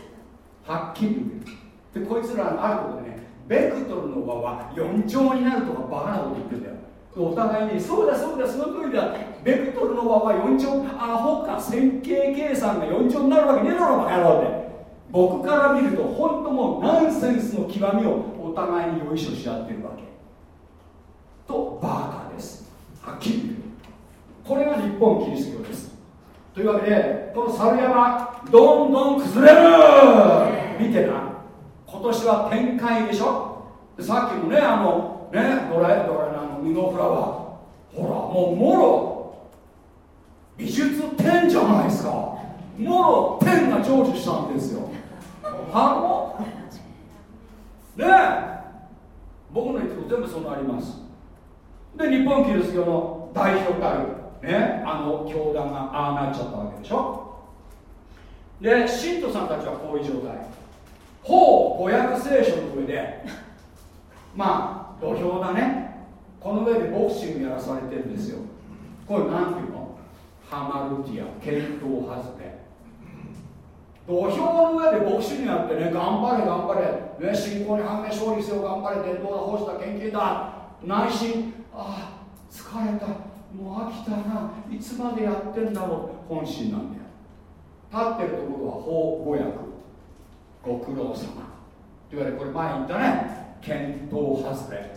はっきり言うでこいつらのあることでねベクトルの和は4乗になるとかバカなこと言ってんだよ。お互いにそうだそうだその通りだ。ベクトルの和は4乗アホか線形計算が4乗になるわけねえだろバカ野郎で僕から見ると本当もうナンセンスの極みをお互いによいしょし合ってるわけとバーカーです。はっきり言う。これが日本キリスト教です。というわけでこの猿山どんどん崩れる。見てな。今年は展開でしょ。さっきもねあのねドライドライのミノフラワー。ほらもうもろ。美術展じゃないですか。もろ天が成就したんですよ。はもねえ。僕の言ってること全部そのあります。で日本キリスト教の代表たるね。あの教団がああなっちゃったわけでしょ。で信徒さんたちはこういう状態。法語訳聖書の上で。まあ土俵だね。この上でボクシングやらされてるんですよ。これ何ていうの？ハマルティア検討外れ土俵の上でボクシングやってね頑張れ頑張れ、ね、信仰に反面勝利せよ頑張れ。伝統だ奉仕だ献金だ。内心ああ疲れた。もう飽きたな。いつまでやってんだろう。本心なんだよ。立ってるところは法語訳ご苦労様。と言われこれ前言ったね。検討外れ。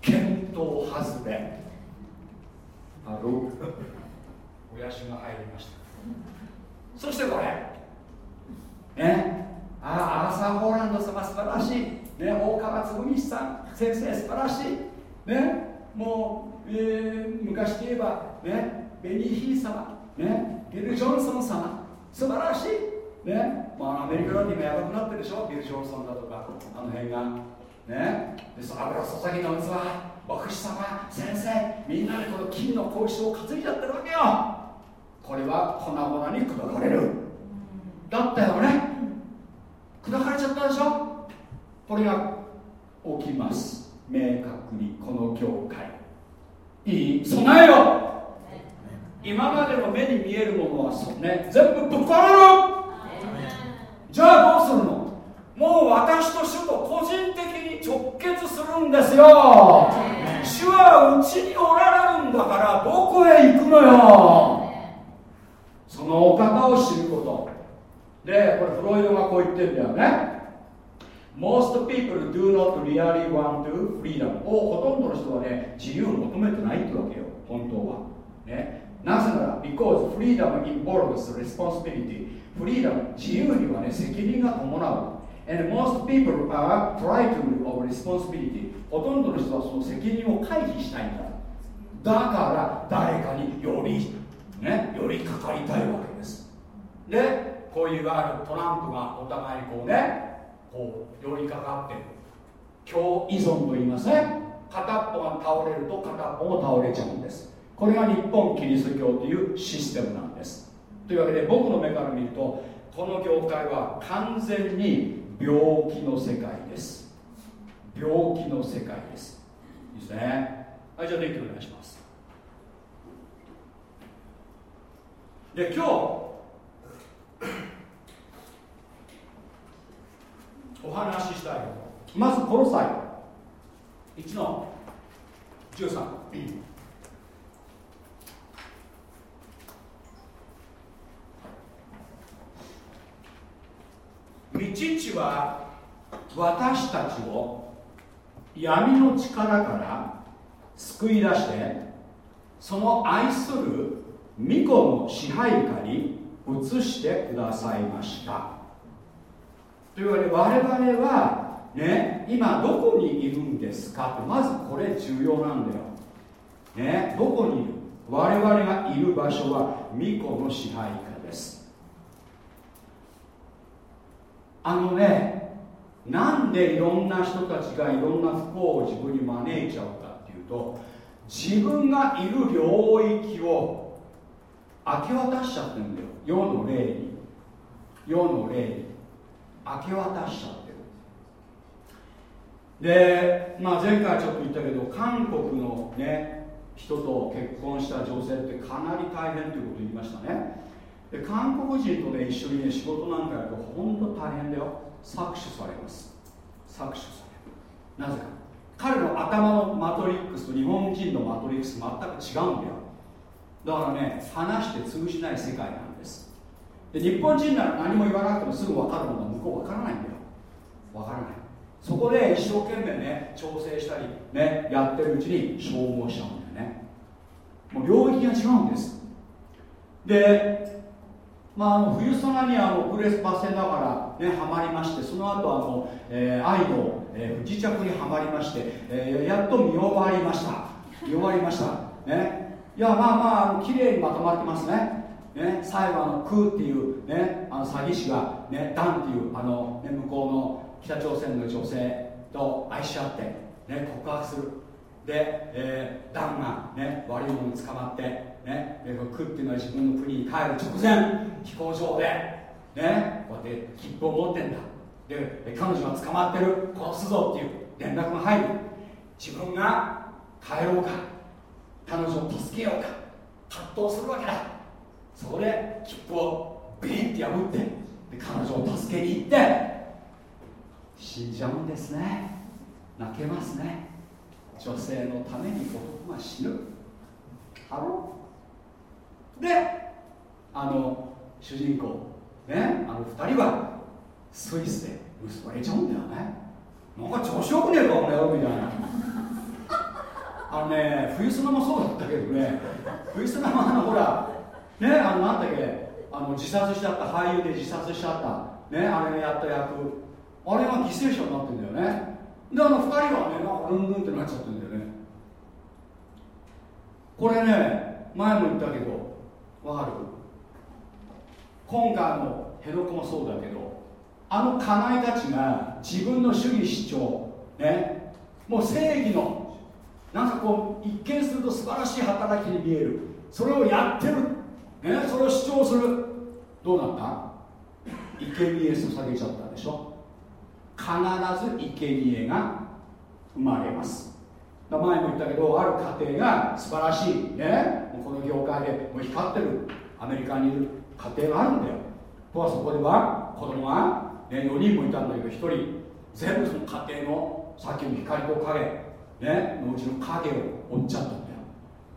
検討外れ。ある親父が入りました。そしてこれ。ね。ああアーサー・ホーランド様素晴らしい。ね大川つぐみさん先生素晴らしい。ねもう、えー、昔で言えばねベニー・ヒー様ねビル・ジョンソン様素晴らしい。ねまあアメリカだって今やばくなってるでしょ。ビル・ジョンソンだとかあの辺が。ねでその油注ぎの器牧師様先生みんなでこの金の格子を担いじゃってるわけよ。これは粉々に砕かれる。だったよね。砕かれちゃったでしょ。これが起きます。明確にこの教会。いい備えよ今までの目に見えるものはそ、ね、全部ぶっ壊れるじゃあどうするの？もう私と主と個人的に直結するんですよ。主はうちにおられるんだからどこへ行くのよ。そのお方を知ることでこれフロイドがこう言ってるんだよね Most people do not really want to freedom をほとんどの人はね自由を求めてないってわけよ本当はねなぜなら because freedom involves responsibility フリーダム自由にはね責任が伴う and most people are frightened of responsibility ほとんどの人はその責任を回避したいんだだから誰かによりね寄りかかりたいわけですでこういうあるトランプがお互いにこうねこう寄りかかってる共依存と言いますね。片っぽが倒れると片っぽも倒れちゃうんです。これが日本キリスト教というシステムなんです。というわけで僕の目から見るとこの業界は完全に病気の世界です。病気の世界です。いいですね。はいじゃあ電気お願いします。で今日お話ししたいことまずこの際1の13御父は私たちを闇の力から救い出してその愛する巫女の支配下に移してくださいました。というわけで我々はね今どこにいるんですかってまずこれ重要なんだよ。ねどこにいる？我々がいる場所は巫女の支配下です。あのねなんでいろんな人たちがいろんな不幸を自分に招いちゃうかっていうと自分がいる領域を明け渡しちゃってるんだよ。世の霊に。世の霊に。明け渡しちゃってる。で、まあ、前回ちょっと言ったけど韓国のね人と結婚した女性ってかなり大変ということを言いましたね。で韓国人とね一緒にね仕事なんかやると本当大変だよ。搾取されます。搾取される。なぜか。彼の頭のマトリックスと日本人のマトリックス全く違うんだよ。だからね話して通じない世界なんです。で日本人なら何も言わなくてもすぐ分かるものが向こう分からないんだよ。分からない。そこで一生懸命ね調整したりねやってるうちに消耗しちゃうんだよね。もう領域が違うんです。でまあ、あの冬空にあのプレスパセながら、ね、はまりましてその後あの、えー、愛の、えー、不時着にはまりまして、えー、やっと見終わりました。見終わりました。ね。いやまあまあ綺麗にまとまってますね。ね、最後あのクーっていう、ね、あの詐欺師が、ね、ダンっていうあの、ね、向こうの北朝鮮の女性と愛し合って、ね、告白する。で、えー、ダンが、ね、悪いものに捕まって、ね、でクっていうのは自分の国に帰る直前飛行場で、ね、こうやって切符を持ってんだ。で彼女が捕まってる殺すぞっていう連絡が入る。自分が帰ろうか。彼女を助けようか。葛藤するわけだ。そこで切符をビリンって破ってで彼女を助けに行って。死んじゃうんですね。泣けますね。女性のために男が死ぬ。ハロであの主人公ねあの2人はスイスで結ばれちゃうんだよね。なんか調子よくねえかこの野郎みたいな。あのね冬砂もそうだったけどね冬砂もあのほらねあのなんだっけあの自殺しちゃった俳優で自殺しちゃったねあれがやった役。あれが犠牲者になってんだよね。であの2人はねなんかルンルンってなっちゃってるんだよね。これね前も言ったけどわかる？今回の辺野古もそうだけどあの家内たちが自分の主義主張ねもう正義のなんかこう一見すると素晴らしい働きに見える。それをやってる。ね、それを主張する。どうなった？生贄捧げちゃったでしょ。必ず生贄が生まれます。前も言ったけどある家庭が素晴らしい。ねこの業界でもう光ってる。アメリカにいる。家庭があるんだよ。とはそこでは子供が、ね、4人もいたんだけど1人。全部その家庭のさっきの光と影、ね、のうちの影を追っちゃったんだよ。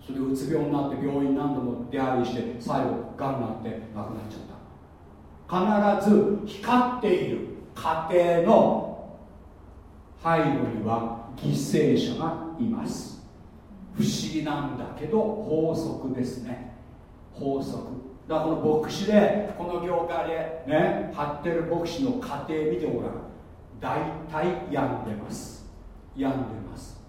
それでうつ病になって病院何度も出入りして最後がんになって亡くなっちゃった。必ず光っている。家庭の背後には犠牲者がいます。不思議なんだけど法則ですね。法則。だからこの牧師でこの業界でね張ってる牧師の家庭見てごらん。大体病んでます。病んでます。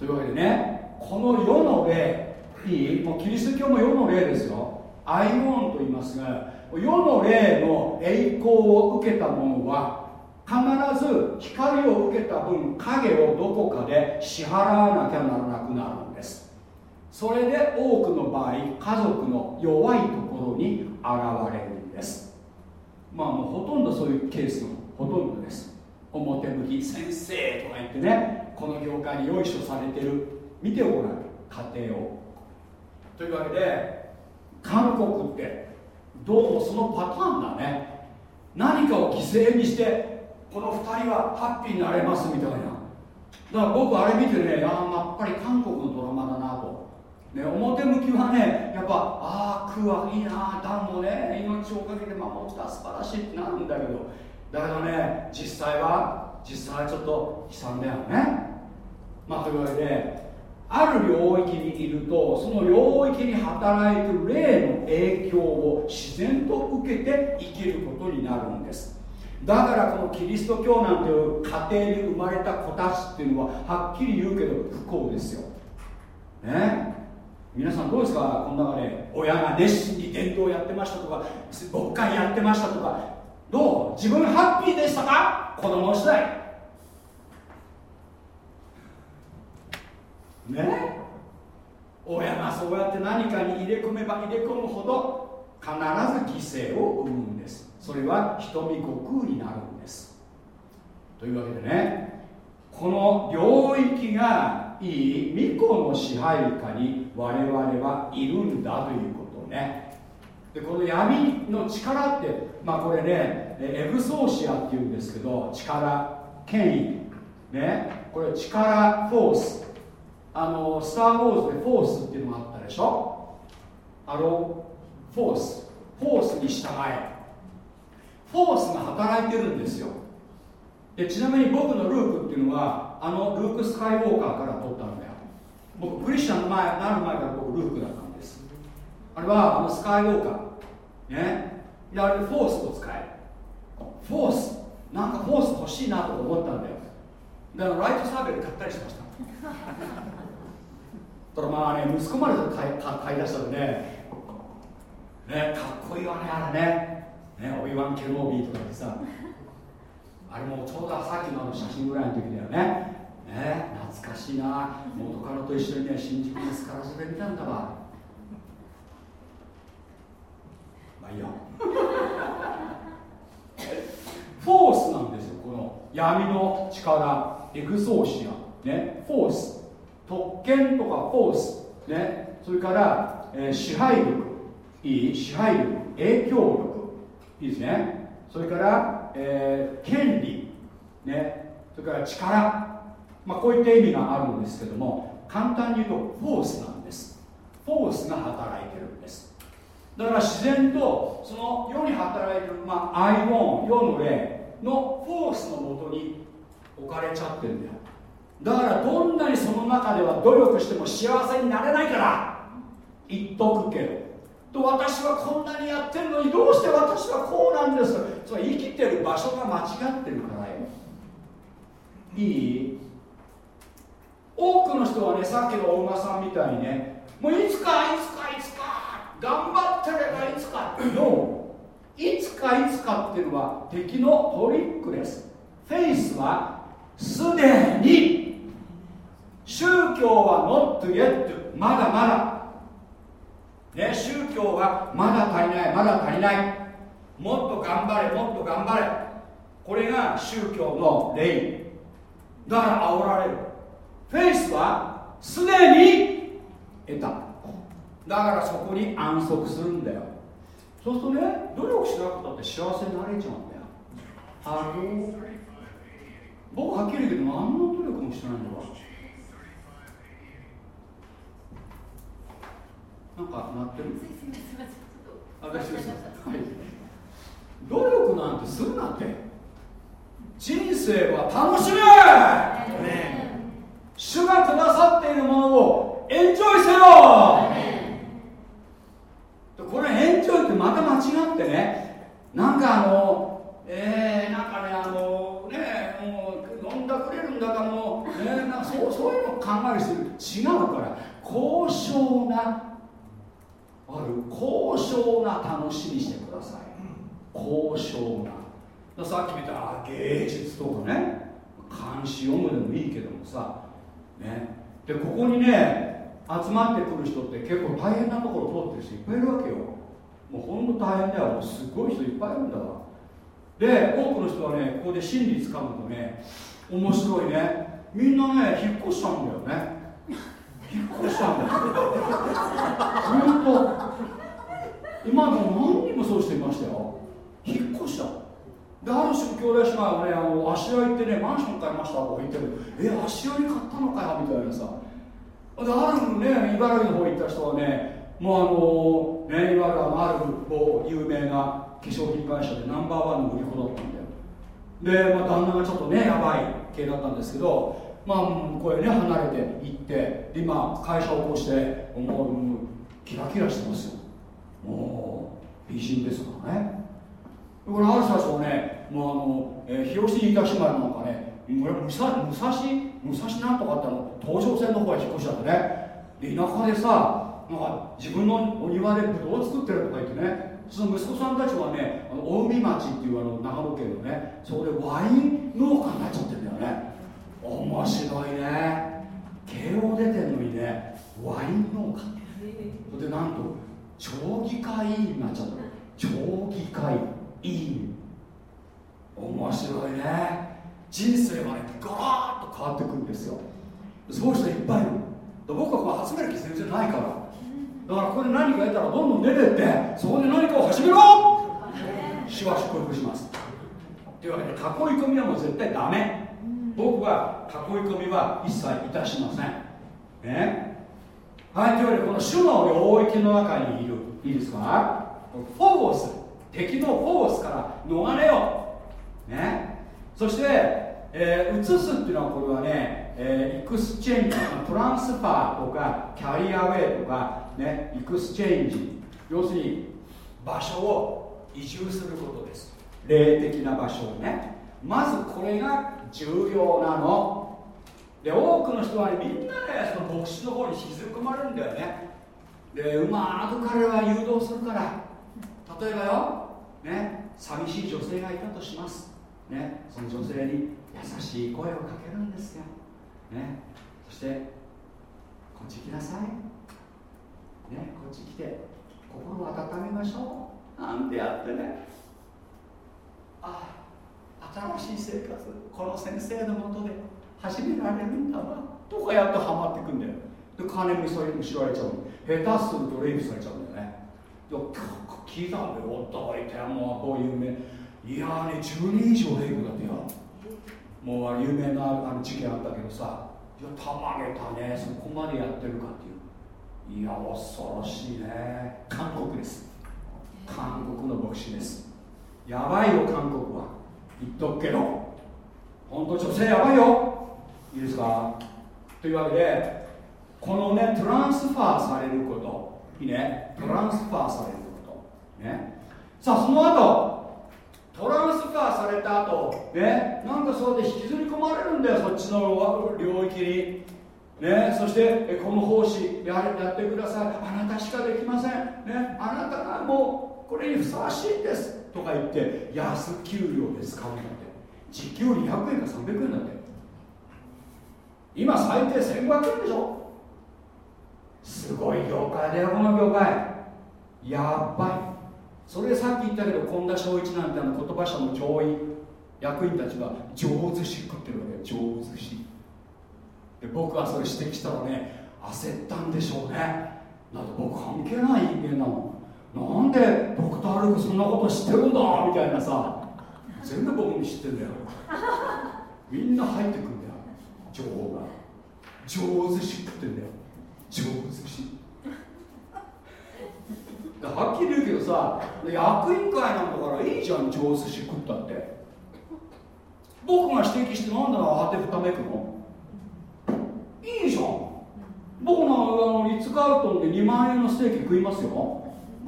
というわけでねこの世の霊いい？もうキリスト教も世の霊ですよ。アイオンと言いますが世の霊の栄光を受けた者は必ず光を受けた分影をどこかで支払わなきゃならなくなるんです。それで多くの場合家族の弱いところに現れるんです。まあもうほとんどそういうケースのほとんどです。表向き先生とか言ってねこの業界によいしょされてる。見てごらん。家庭を。というわけで韓国ってどうもそのパターンだね。何かを犠牲にしてこの2人はハッピーになれますみたいな。だから僕あれ見てねやっぱり韓国のドラマだなと、ね、表向きはねやっぱああ空はいいなダンもね命をかけて守った素晴らしいってなるんだけど。だけどね実際は実際はちょっと悲惨だよね。まあというわけである領域にいるとその領域に働いて霊の影響を自然と受けて生きることになるんです。だからこのキリスト教なんていう家庭に生まれた子たちっていうのははっきり言うけど不幸ですよ。ね？皆さんどうですか？この中で親が熱心に伝道やってましたとか牧会やってましたとか。どう？自分ハッピーでしたか？子供時代。ね。親がそうやって何かに入れ込めば入れ込むほど必ず犠牲を生むんです。それは瞳悟空になるんです。というわけでねこの領域がいい巫女の支配下に我々はいるんだということね。でこの闇の力ってまあこれねエブソーシアっていうんですけど力権威。ね。これ力フォース。あのスター・ウォーズでフォースっていうのがあったでしょ？あのフォース。フォースに従え。フォースが働いてるんですよ。でちなみに僕のルークっていうのはあのルーク・スカイウォーカーから取ったんだよ。僕クリスチャンの前なる前から僕ルークだったんです。あれはあのスカイウォーカー。ね？であれフォースを使え。フォース。なんかフォース欲しいなと思ったんだよ。だからライトサーベル買ったりしました。ただまあね息子まで買い買い出したんでねねかっこいいわねあれね。ねオビワン・ケノービーとかでさ (laughs) あれもちょうどさっきのあの写真ぐらいの時だよね。ね懐かしいな。元カノと一緒にね新宿のスカラスで見たんだわ。まあいいよ。(laughs) フォースなんですよこの闇の力エクソーシア。ねフォース。特権とかフォース。ね。それから、えー、支配力。いい？支配力。影響力。いいですね。それから、えー、権利。ね。それから力。まあこういった意味があるんですけども簡単に言うとフォースなんです。フォースが働いてるんです。だから自然とその世に働いてる、まあ、アイオン世の霊のフォースのもとに置かれちゃってるんだよ。だからどんなにその中では努力しても幸せになれないから言っとくけど。と私はこんなにやってるのにどうして私はこうなんですそれ生きてる場所が間違ってるからよ。いい？多くの人はねさっきのお馬さんみたいにねもういつかいつかいつか頑張ってればいつか。のいつかいつかっていうのは敵のトリックです。フェイスはすでに。宗教は not yet まだまだ。ね宗教はまだ足りない。まだ足りない。もっと頑張れもっと頑張れ。これが宗教の霊だから煽られる。フェイスはすでに得た。だからそこに安息するんだよ。そうするとね努力しなくたって幸せになれちゃうんだよ。あの僕はっきり言うけど何の努力もしてないんだわ。なんかなってる？私ですはい。努力なんてするなって。人生は楽しめ、ね、主がくださっているものをエンジョイせよ。これエンジョイってまた間違ってね。なんかあのえー、なんかねあのねもう飲んだくれるんだかもう、ね、なんかそうそういうの考える人違うから。高尚なある高尚な楽しみしてください。高尚な。さっき見た芸術とかね。漢詩読むでもいいけどもさ。ね。でここにね集まってくる人って結構大変なところ通ってる人いっぱいいるわけよ。もうほんと大変だよ。もうすごい人いっぱいいるんだわ。で多くの人はねここで真理つかむとね面白いね。みんなね引っ越しちゃうんだよね引っ越しちゃうんだ。よ本当今も何人もそうしていましたよ。引っ越した。である種兄弟姉妹はねあの足屋行ってねマンション買いましたとか言ってるえ足屋に買ったのかよみたいなさ。であるね茨城の方行った人はねもうあのねいわゆるあのあるこう有名な化粧品会社でナンバーワンの売り子だったんだよ。で、まあ、旦那がちょっとねやばい系だったんですけどまあこれね離れて行って今会社を起こしてもうキラキラしてますよ。もう美人ですからね。これある人たちはねもうあの、えー、広島にいた姉妹なんかねこれ武蔵武蔵武蔵なんとかってあの東上線の方へ引っ越しちゃってね。で田舎でさなんか自分のお庭でブドウを作ってるとか言ってね。その息子さんたちはねあの大海町っていうあの長野県のねそこでワイン農家になっちゃってるんだよね。面白いね。慶応出てんのにねワイン農家でなんと町議会委員になっちゃった町議会委員面白いね。人生がねガーッと変わってくるんですよ。そういう人いっぱいいる。僕はこう集める気全然ないから。だからここで何か得たらどんどん出てってそこで何かを始めろ。主は祝福します。というわけで囲い込みはもう絶対ダメ。僕は囲い込みは一切いたしません。ね。はいというわけでこの主の領域の中にいる。いいですか？フォース敵のフォースから逃れよう。ね。そして、えー、移すっていうのはこれはね、えー、エクスチェンジトランスファーとか carry away とかね exchange。要するに場所を移住することです。霊的な場所にね。まずこれが重要なの。で多くの人は、みんなねその牧師の方に引き込まれるんだよね。でうまく彼は誘導するから。例えばよね寂しい女性がいたとします。ねその女性に優しい声をかけるんですよ。ねそしてこっち来なさい。ねこっち来て心を温めましょう。なんてやってね。あ新しい生活この先生のもとで始められるんだわ。とかやっとハマってくんだよ。で金もそれに知られちゃう下手するとレイプされちゃうんだよね。で聞いたんだよ驚いてもうこういう名いやーね10人以上レイプだってよ。もう有名なあの事件あったけどさ。いやたまげたねそこまでやってるかっていう。いや恐ろしいね。韓国です。韓国の牧師です。やばいよ韓国は。言っとくけど本当女性やばいよ。いいですか？というわけでこのねトランスファーされること。いいね。トランスファーされること。ね。さあその後トランスファーされた後ね。なんかそうやって引きずり込まれるんだよそっちの領域に。ね、そしてこの奉仕ややってください。あなたしかできません、ね、あなたがもうこれにふさわしいんです。とか言って安給料で使うなんて。時給200円か300円だって今最低1500円でしょ？すごい業界だよこの業界。やっばい。それさっき言ったけど本田正一なんてあの言葉社の上位。役員たちは上手し食ってるわけ上手し。で僕はそれ指摘したらね焦ったんでしょうね。だって僕関係ない人間なの？なんでドクター・ルークそんなこと知ってるんだみたいなさ。全部僕に知ってんだよ。みんな入ってくんだよ。情報が。上手し食ってんだよ上手し。はっきり言うけどさ役員会なんだからいいじゃん。上手し食ったって。僕が指摘してなんだろう慌てふためくの。いいじゃん。僕のあのリッツ・カールトンで2万円のステーキ食いますよ。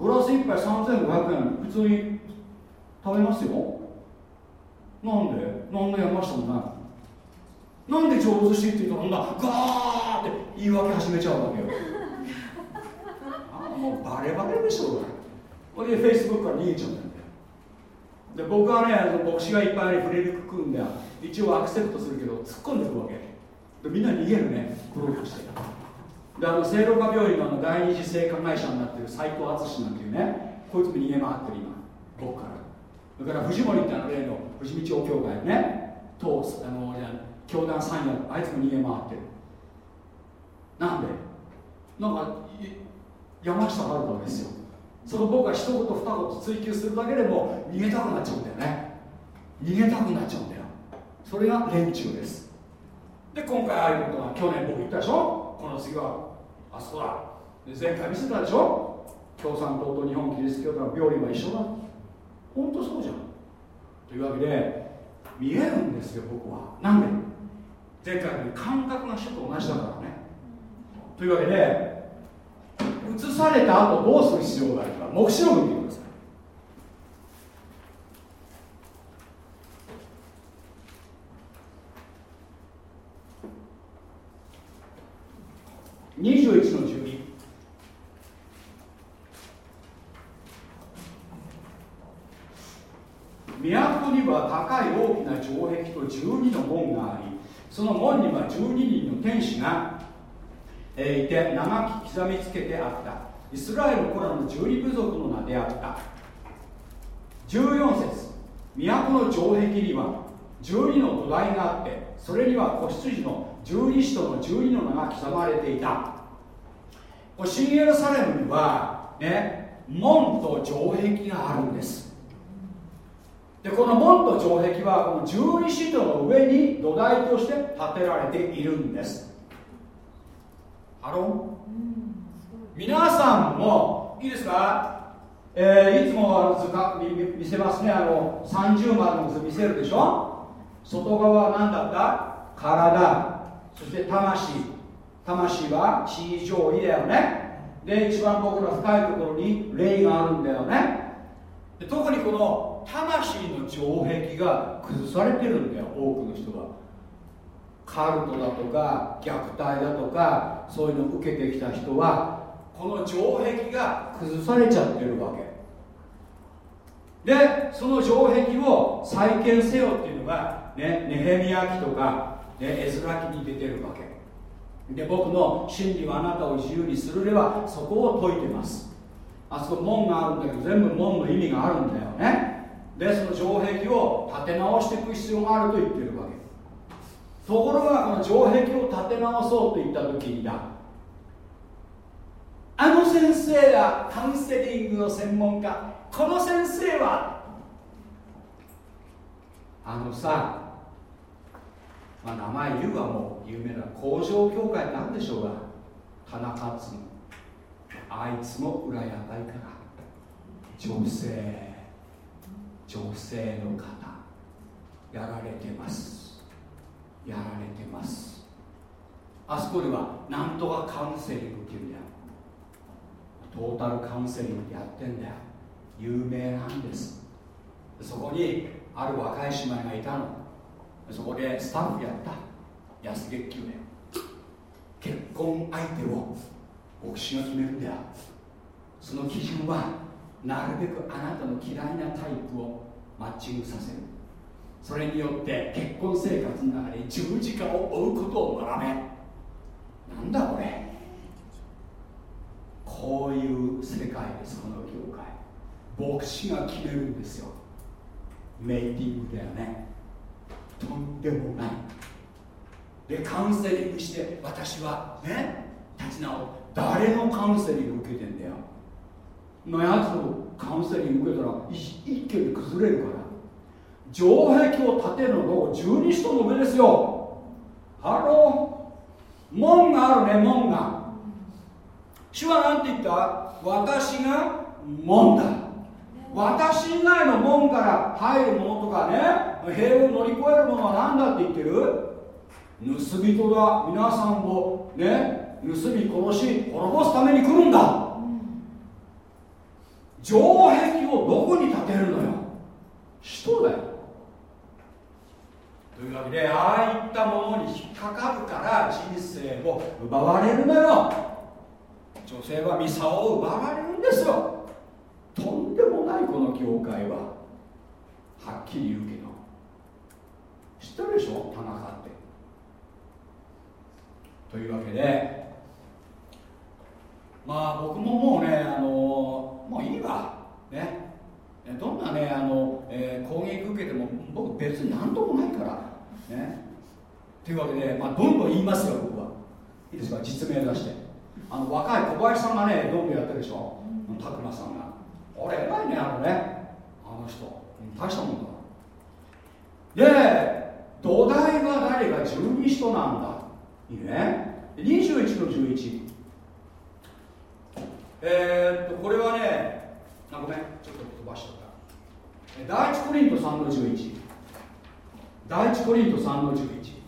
グラス1杯3500円。普通に食べますよ。なんで？なんでやりましたもんね。なんで上手しって言ったらんだガーって言い訳始めちゃうわけよ。(laughs) あもうバレバレでしょこれでフェイスブックから逃げちゃうんだよ。で僕はね牧師がいっぱい触れるくんで一応アクセプトするけど突っ込んでくるわけ。でみんな逃げるね。クロークして。であの聖路加病院のあの第二次性加害者になってる斎藤敦なんていうねこいつも逃げ回ってる今僕から。それから藤森ってあの例の藤道教会ねとあの教団三役あいつも逃げ回ってる。なんで？なんか山下があるですよ。その僕が一言二言追求するだけでも逃げたくなっちゃうんだよね。逃げたくなっちゃうんだよ。それが連中です。で今回ああいうことが去年僕言ったでしょ？この次はあ前回見せたでしょ？共産党と日本キリスト教の病理は一緒だ。本当そうじゃん。というわけで見えるんですよ僕は。なんで？前回の感覚が主と同じだからね。というわけで移された後どうする必要があるか。黙示録見てください21の12都には高い大きな城壁と12の門がありその門には12人の天使が、いて長き刻みつけてあった。イスラエルの子らの十二部族の名であった。14節。都の城壁には12の土台があってそれには子羊の十二使徒の12の名が刻まれていた。新エルサレムにはね門と城壁があるんです。でこの門と城壁はこの十二使徒の上に土台として建てられているんです。ハロー皆さんもいいですか、えー、いつもあの図鑑見せますね。あの30番の図見せるでしょ？外側は何だった？体。そして魂魂は地上位だよね。で一番僕ら深いところに霊があるんだよね。で特にこの魂の城壁が崩されてるんだよ多くの人は。カルトだとか虐待だとかそういうのを受けてきた人はこの城壁が崩されちゃってるわけ。でその城壁を再建せよっていうのが、ね、ネヘミヤ記とか、ね、エズラ記に出てるわけ。で僕の真理はあなたを自由にするではそこを説いてます。あそこ門があるんだけど全部門の意味があるんだよね。でその城壁を立て直していく必要があると言ってるわけ。ところがこの城壁を立て直そうと言った時にだ。あの先生がカウンセリングの専門家。この先生はあのさまあ、名前言うはもう。有名な工場協会ってあるでしょうが田中津あいつも裏やばいから。女性女性の方。やられてます。やられてます。あそこではなんとかカウンセリングっていうんだよ。トータルカウンセリングやってんだよ。有名なんです。そこにある若い姉妹がいたの。そこでスタッフやった。安月給で結婚相手を牧師が決めるんだよ。その基準はなるべくあなたの嫌いなタイプをマッチングさせる。それによって結婚生活の中で十字架を追うことを学べ。なんだこれ。こういう世界ですこの業界。牧師が決めるんですよ。 mating だよね。とんでもない。でカウンセリングして私はね立ち直る。誰のカウンセリング受けてんだよ。のやつをカウンセリング受けたら一気に崩れるから。城壁を建てるのど十二使徒の上ですよ。 Hello。門があるね門が。主は何て言った？私が門だ。私以外の門から入るものとかね塀を乗り越えるものは何だって言ってる？盗人だ皆さんをね盗み殺し滅ぼすために来るんだ。城壁をどこに建てるのよ。人だよ。というわけでああいったものに引っかかるから人生を奪われるのよ。女性はミサを奪われるんですよ。とんでもないこの業界は。はっきり言うけど。知ってるでしょ？田中ってというわけでまあ僕ももうねあのもういいわ。ね。どんなねあの、えー、攻撃受けても僕別に何ともないから。ね。というわけで、まあ、どんどん言いますよ僕は。いいですか？実名出して。あの若い小林さんがねどんどんやってるでしょ。拓磨さんが。あれ偉いねあのね。あの人。大したもんだ。で土台は誰が十二使徒なんだいいね。21の11えー、っとこれはねあごめん。ちょっと飛ばしちゃった。第一コリント3の11第一コリント3の11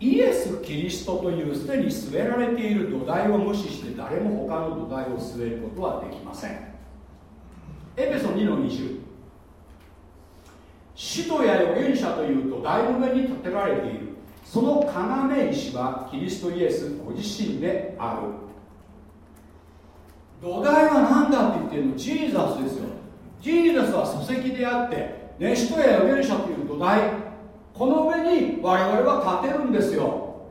イエス・キリストというすでに据えられている土台を無視して誰も他の土台を据えることはできません。エペソ2の20使徒や預言者という土台の上に建てられている。その要石はキリストイエスご自身である。土台は何だって言ってるの？ジーザスですよ。ジーザスは礎石であって、ね、使徒や預言者という土台。この上に我々は立てるんですよ。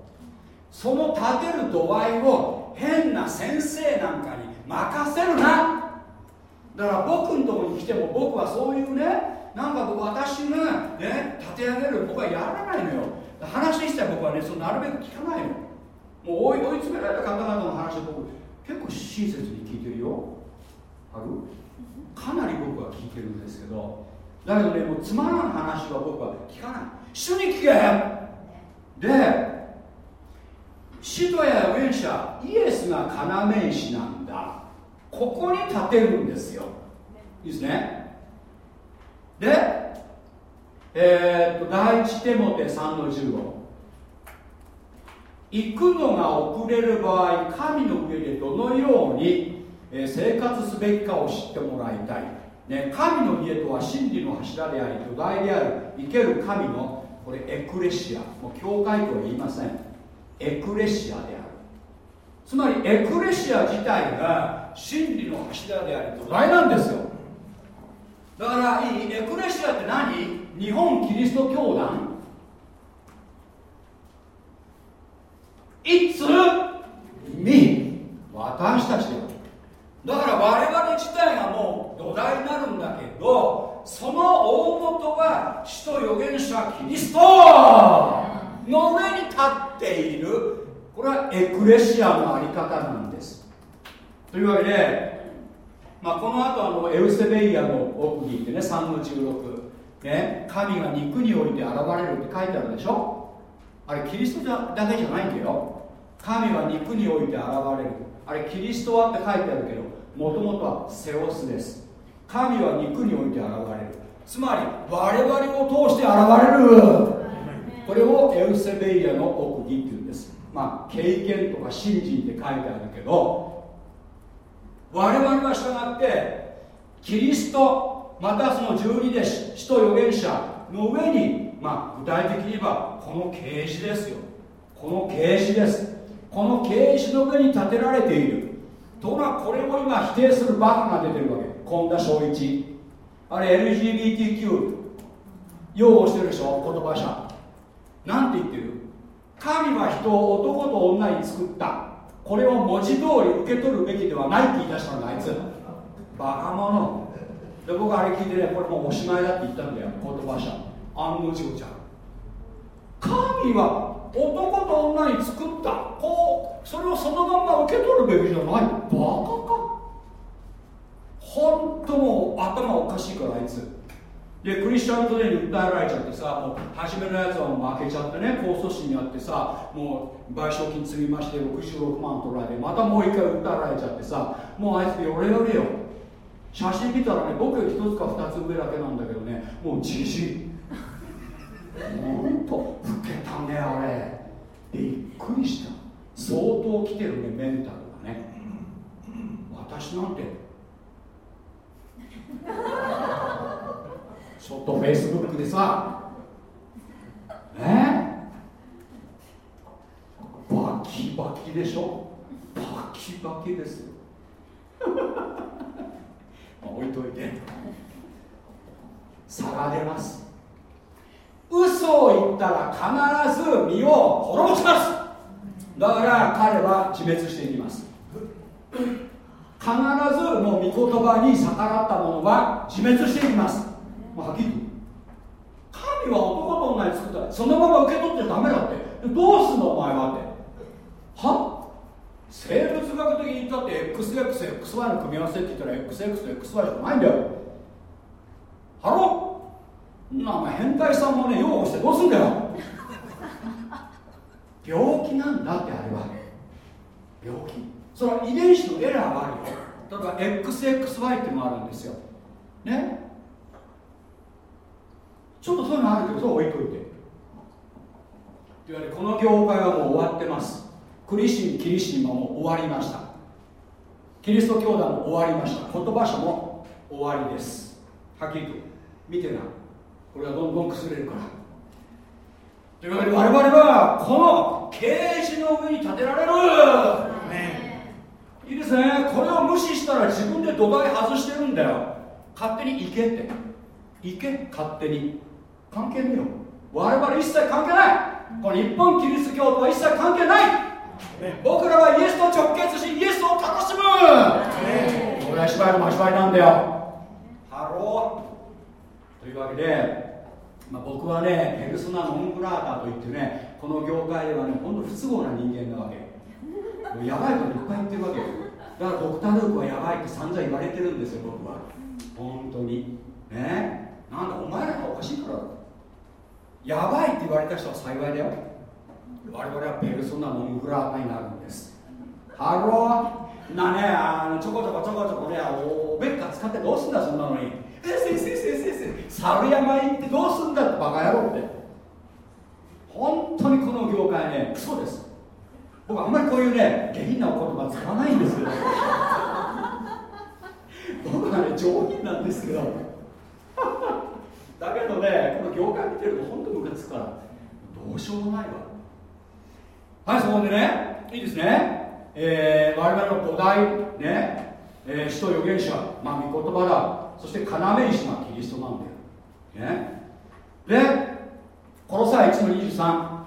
その立てる度合いを変な先生なんかに任せるな。だから僕のところに来ても僕はそういうねなんか私がね立て上げる僕はやらないのよ。話一切僕はねそのなるべく聞かないのもう追い追い詰められた方々の話僕結構親切に聞いてるよ。ある？かなり僕は聞いてるんですけど。だけどねもうつまらん話は僕は聞かない。主に聞け。で使徒や預言者イエスが要石なんだここに立てるんですよ。いいですね。でえー、っと第一テモテ3の15行くのが遅れる場合神の上でどのように生活すべきかを知ってもらいたい、ね、神の家とは真理の柱であり土台である生ける神のこれエクレシア。もう教会とは言いません。エクレシアである。つまりエクレシア自体が真理の柱であり土台なんですよ。だからいいエクレシアって何？日本キリスト教団。いつみ私たちだから我々自体がもう土台になるんだけどその大元は使徒預言者キリストの上に立っている。これはエクレシアのあり方なんです。というわけで、まあ、この後あのエウセベイアの奥に行ってね3の16、ね、神が肉において現れるって書いてあるでしょ？あれキリストだけじゃないんだよ。神は肉において現れる。あれキリストはって書いてあるけどもともとはセオスです。神は肉において現れる。つまり我々を通して現れる。これをエウセベイアの奥義っていうんです。まあ経験とか信心って書いてあるけど我々は従ってキリストまたその十二弟子使徒預言者の上にまあ具体的に言えばこの啓示ですよ。この啓示です。この啓示の上に建てられている。ところがこれを今否定するバカが出てるわけ。本田正一。あれ LGBTQ 擁護してるでしょ？言葉者。なんて言ってる？神は人を男と女に作った。これを文字通り受け取るべきではないって言い出したんだあいつ。バカ者。で僕あれ聞いてねこれもうおしまいだって言ったんだよ。言葉者案の定じゃん。神は男と女に作った。こうそれをそのまま受け取るべきじゃない。バカか。本当もう頭おかしいからあいつ。でクリスチャントデーに訴えられちゃってさもう初めのやつはもう負けちゃってね控訴審にあってさもう賠償金積みまして66万取られてまたもう一回訴えられちゃってさもうあいつヨレヨレよ。写真見たらね僕より1つか2つ上だけなんだけどねもうじじい。ほんと老けたねあれ。びっくりした。相当来てるねメンタルがね。私なんて。ちょっとフェイスブックでさねバキバキでしょ？バキバキですよ。(laughs) 置いといて。差が出ます。嘘を言ったら必ず身を滅ぼします。だから彼は自滅していきます。必ずもう御言葉に逆らった者は自滅していきます。まあ、はっきり神は男と女に作った。そのまま受け取っちゃダメだって。どうすんのお前はって。は？生物学的に言ったって XXXY の組み合わせって言ったら XX と XY じゃないんだよ。ハロなあ変態さんもね擁護してどうすんだよ。病気なんだってあれは。病気。それは遺伝子のエラーがあるよ。例えば XXY っていうのがあるんですよ。ね？ちょっとそういうのあるけどそれ置いといて。というわけでこの業界はもう終わってます。クリシンキリシンはもう終わりました。キリスト教団も終わりました。言葉書も終わりです。はっきりと見てな。これはどんどん崩れるから。というわけで我々はこの啓示の上に立てられる、ね、いいですね。これを無視したら自分で土台外してるんだよ。勝手に行けって。行け勝手に関係ねえよ。我々一切関係ない。この日本キリスト教とは一切関係ない。僕らはイエスと直結しイエスを楽しむ。これは芝居の真芝居なんだよ。 Hello。というわけで、まあ、僕はね persona non grata といってねこの業界ではね本当不都合な人間なわけ。もうやばいこといっぱい言ってるわけよ。だからドクター・ルークはやばいって散々言われてるんですよ僕は。本当に。ね？なんだお前らがおかしいからやばいって言われた人は幸いだよ。我々は persona non gra になるんです。ハロー。なねあのちょこちょこちょこちょこねおべっか使ってどうすんだそんなのに。え先生先生先生猿山行ってどうすんだってバカ野郎って。本当にこの業界ねクソです。僕あんまりこういうね下品なお言葉使わないんですよ。僕はね上品なんですけど。だけどねこの業界見てると本当ムカつくからどうしようもないわ。はいそこでねいいですね、えー、我々の土台ね、えー、使徒預言者まあ御言葉だ。そして要石がキリストなんだよ。ね。でこの際1の23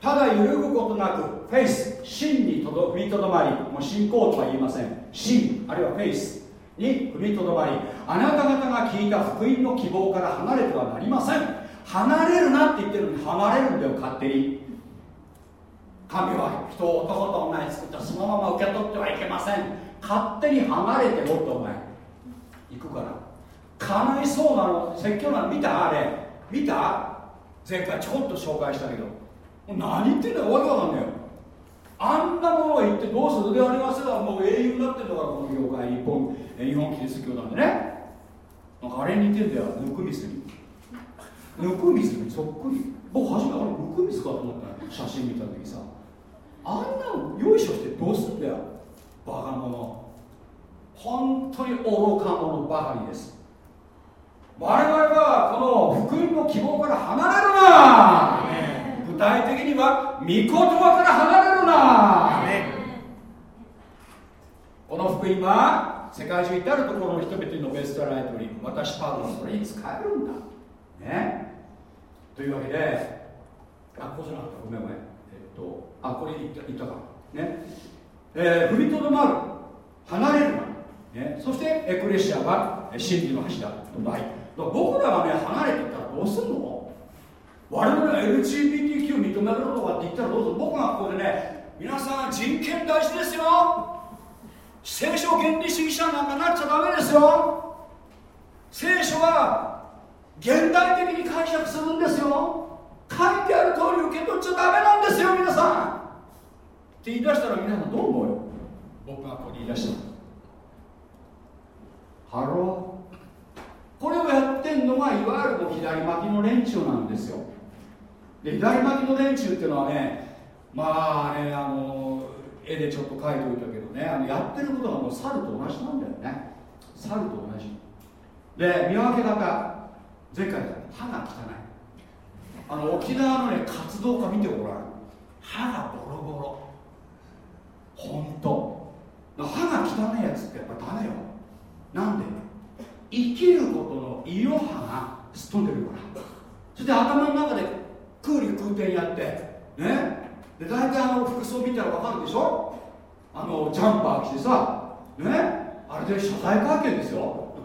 ただ揺るぐことなくフェイス真にとど踏みとどまりもう信仰とは言いません。真あるいはフェイス。に踏みとどまりあなた方が聞いた福音の希望から離れてはなりません。離れるなって言ってるのに離れるんだよ勝手に。神は人を男と女に作ったそのまま受け取ってはいけません。勝手に離れてろってお前行くから。叶いそうなの説教なの見た？あれ。見た？前回ちょっと紹介したけど。何言ってんだよわけわかんないよ。あんなものを言ってどうする？でありますがもう英雄になってんだからこの業界日本日本キリスト教なんでね。なんかあれに似てんだよぬくみすにぬくみすにそっくり。僕初めあれぬくみすかと思った写真見た時さ。あんなのよいしょしてどうすんだよ。バカ者。本当に愚か者ばかりです。我々はこの福音の希望から離れるな、体的には御言葉から離れるな、この福音は世界中至る所の人々に述べ伝えられており私パウロはそれに使えるんだ。ね。というわけであこうじゃなかった。ごめんごめん。えっとあこれ言った言ったか。ね。えー、踏みとどまる離れる。な、ね、そしてエクレシアは真理の柱となり僕らがね離れていったらどうすんの？我々が LGBTQ 認めるとかって言ったらどうする僕がここでね皆さん人権大事ですよ。聖書原理主義者なんかなっちゃダメですよ。聖書は現代的に解釈するんですよ。書いてある通り受け取っちゃダメなんですよ皆さん。って言い出したら皆さんどう思うよ。僕がここに言い出したハロー。これをやってんのがいわゆる左巻きの連中なんですよ。で左巻きの連中っていうのはねまあねあの絵でちょっと描いておいたけどねあのやってることがもう猿と同じなんだよね。猿と同じ。で見分け方。前回歯が汚い。あの沖縄のね活動家見てごらん。歯がボロボロ。本当。歯が汚いやつってやっぱダメよ。なんで？生きることのいろはがすっ飛んでるから。そして頭の中で空理空転やって。ね？で大体あの服装見たら分かるでしょ？あのジャンパー着てさ。ね？あれで謝罪会見ですよ。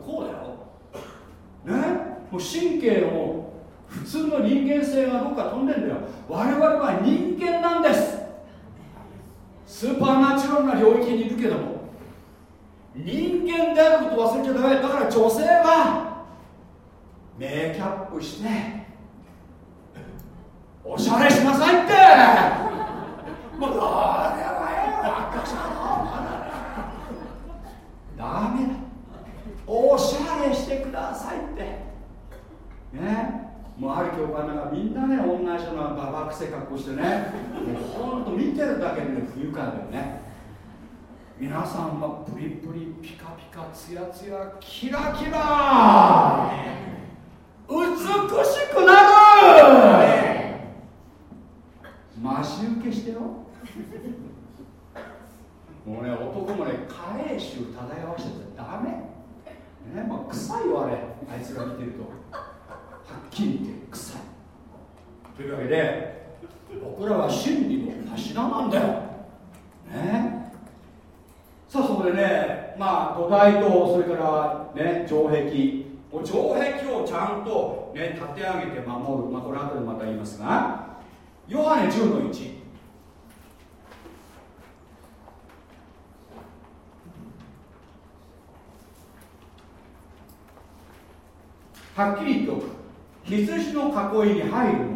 こうだよ。ね？もう神経の普通の人間性がどっか飛んでんだよ。我々は人間なんです。スーパーナチュラルな領域にいるけども。人間であることを忘れちゃダメ。だから女性はメイキャップしておしゃれしなさいって。もうどれはダメだ。おしゃれしてくださいって。ね。もうある教会なんかみんなね同じようなババくせ格好してね。もうほんと見てるだけでね不愉快だよね。皆さんはプリプリピカピカツヤツヤキラキラ。美しくなる。待ち受けしてよ (laughs) もうね男もね加齢臭漂わしちゃダメ。ねまあ臭いよあれ。あいつが見てると。はっきり言って臭い。というわけで僕らは真理の柱なんだよ。ね。さあそこでねまあ土台とそれからね城壁。城壁をちゃんとね立て上げて守る。まあこれ後でまた言いますが。ヨハネ10の1はっきり言っておく羊の囲いに入るのに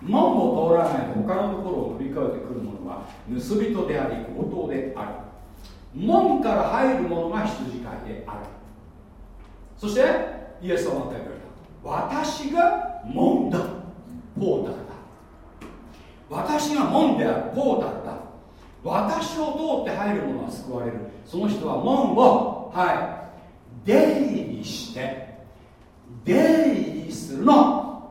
門を通らないで他のところを乗り越えてくる者は盗人であり強盗である。門から入る者が羊飼いである。そしてイエスはまた言われた。私が門だ。ポーター私が門であるポータルだ私を通って入る者は救われる。その人は門をはい。出入りして出入りするの。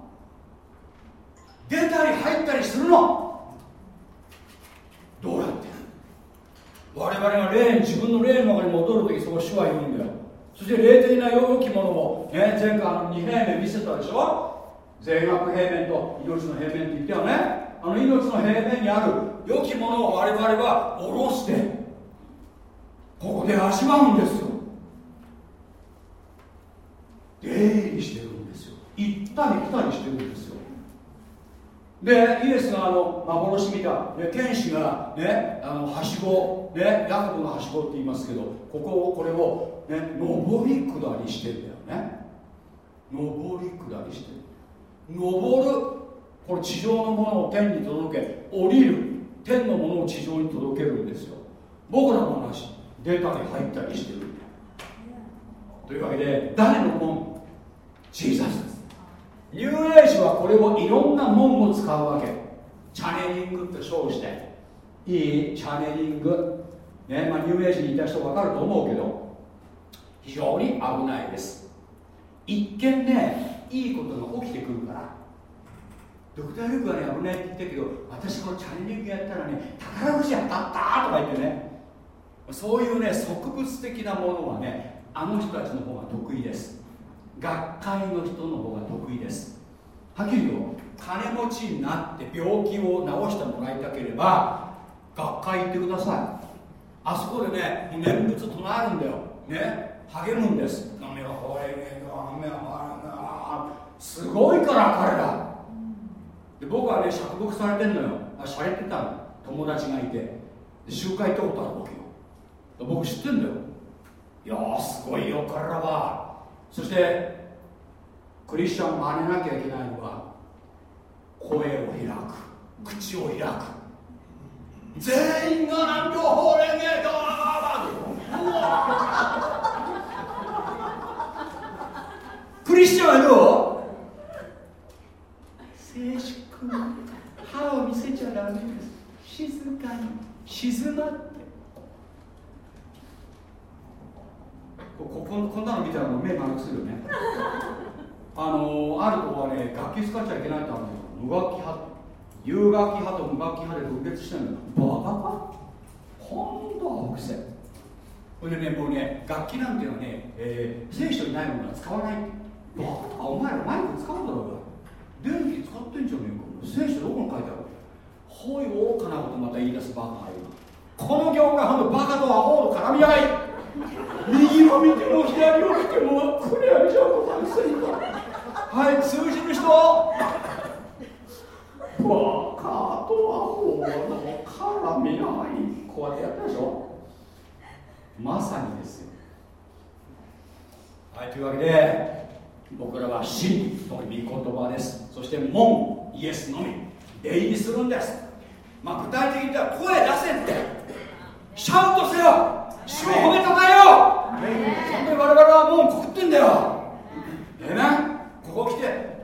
出たり入ったりするの。どうやって我々が霊自分の霊の中に戻るときそこ主は言うんだよ。そして霊的な良きものを、ね、前回の2平面見せたでしょ？全額平面と命の平面って言ったよね。あの命の平面にある良きものを我々は下ろしてここで味わうんですよ。出入りしてるんですよ。行ったり来たりしてるんですよ。でイエスがあの幻見た、ね、天使がねあのはしごねヤコブのはしごって言いますけどここをこれをね上り下りしてんだよね。上り下りしてる上るこれ地上のものを天に届け降りる天のものを地上に届けるんですよ。僕らも同じ出たり入ったりしてる。というわけで誰の門ジーザスです。ニューエイジはこれをいろんな門を使うわけ。チャネリングって称して。いいチャネリング。ねまあ、ニューエイジにいた人分かると思うけど非常に危ないです。一見ねいいことが起きてくるから。ドクター・ルークはね危ないって言ったけど私このチャネリングやったらね宝くじ当たったとか言ってね。そういうね植物的なものはねあの人たちの方が得意です。学会の人の方が得意です。はっきり言うと金持ちになって病気を治してもらいたければ学会行ってください。あそこでね念仏唱えるんだよ。ね励むんですすごいから彼ら。で僕はね釈伏されてんのよ。あしゃれてたの。友達がいて。集会行ったことあるわけよ。僕知ってんだよ。いやすごいよ彼らは。そしてクリスチャンを真似なきゃいけないのは声を開く。口を開く。全員が南病法蓮華クリスチャンはどう？静粛歯を見せちゃダメです。静かに。静まってこここんなの見たら目丸くするよね。あのある子はね楽器使っちゃいけないってあるんですよ無楽器派有楽器派と無楽器派で分別してるのバカかほんと青くせそれでねもうね楽器なんていうのはね、えー、聖書にないものは使わない。バカ。お前らマイク使うだろうが電気使ってんじゃねえか。聖書どこに書いてある？ほい愚かなことまた言い出すバカがいる。この業界ほんとバカとアホの絡み合い。右を見ても左を見てもこれやりじゃございませんか？はい通じる人。バカとアホの絡み合い。こうやってやったでしょ？まさにですよ。はいというわけで僕らは真理と御言葉です。そして門。イエスのみ。出入りするんです。まあ具体的に言ったら声出せって。シャウトせよ。主を褒めたたえよ。本当に我々は門くくってんだよ。ええねここ来て。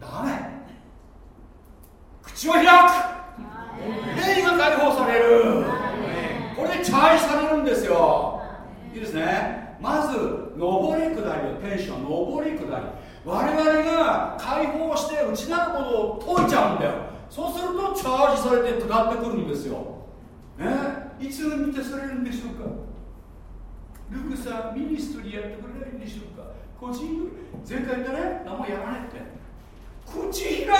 ダメ。口を開く。霊が解放される。これでチャージされるんですよ。いいですね。まず上り下りを天使は上り下り。我々が解放して内なるものを解いちゃうんだよ。そうするとチャージされて下ってくるんですよ。ね。いつ満たされるんでしょうか。ルクさんミニストリーやってくれないんでしょうか。個人前回言ったね何もやらないって。口開け！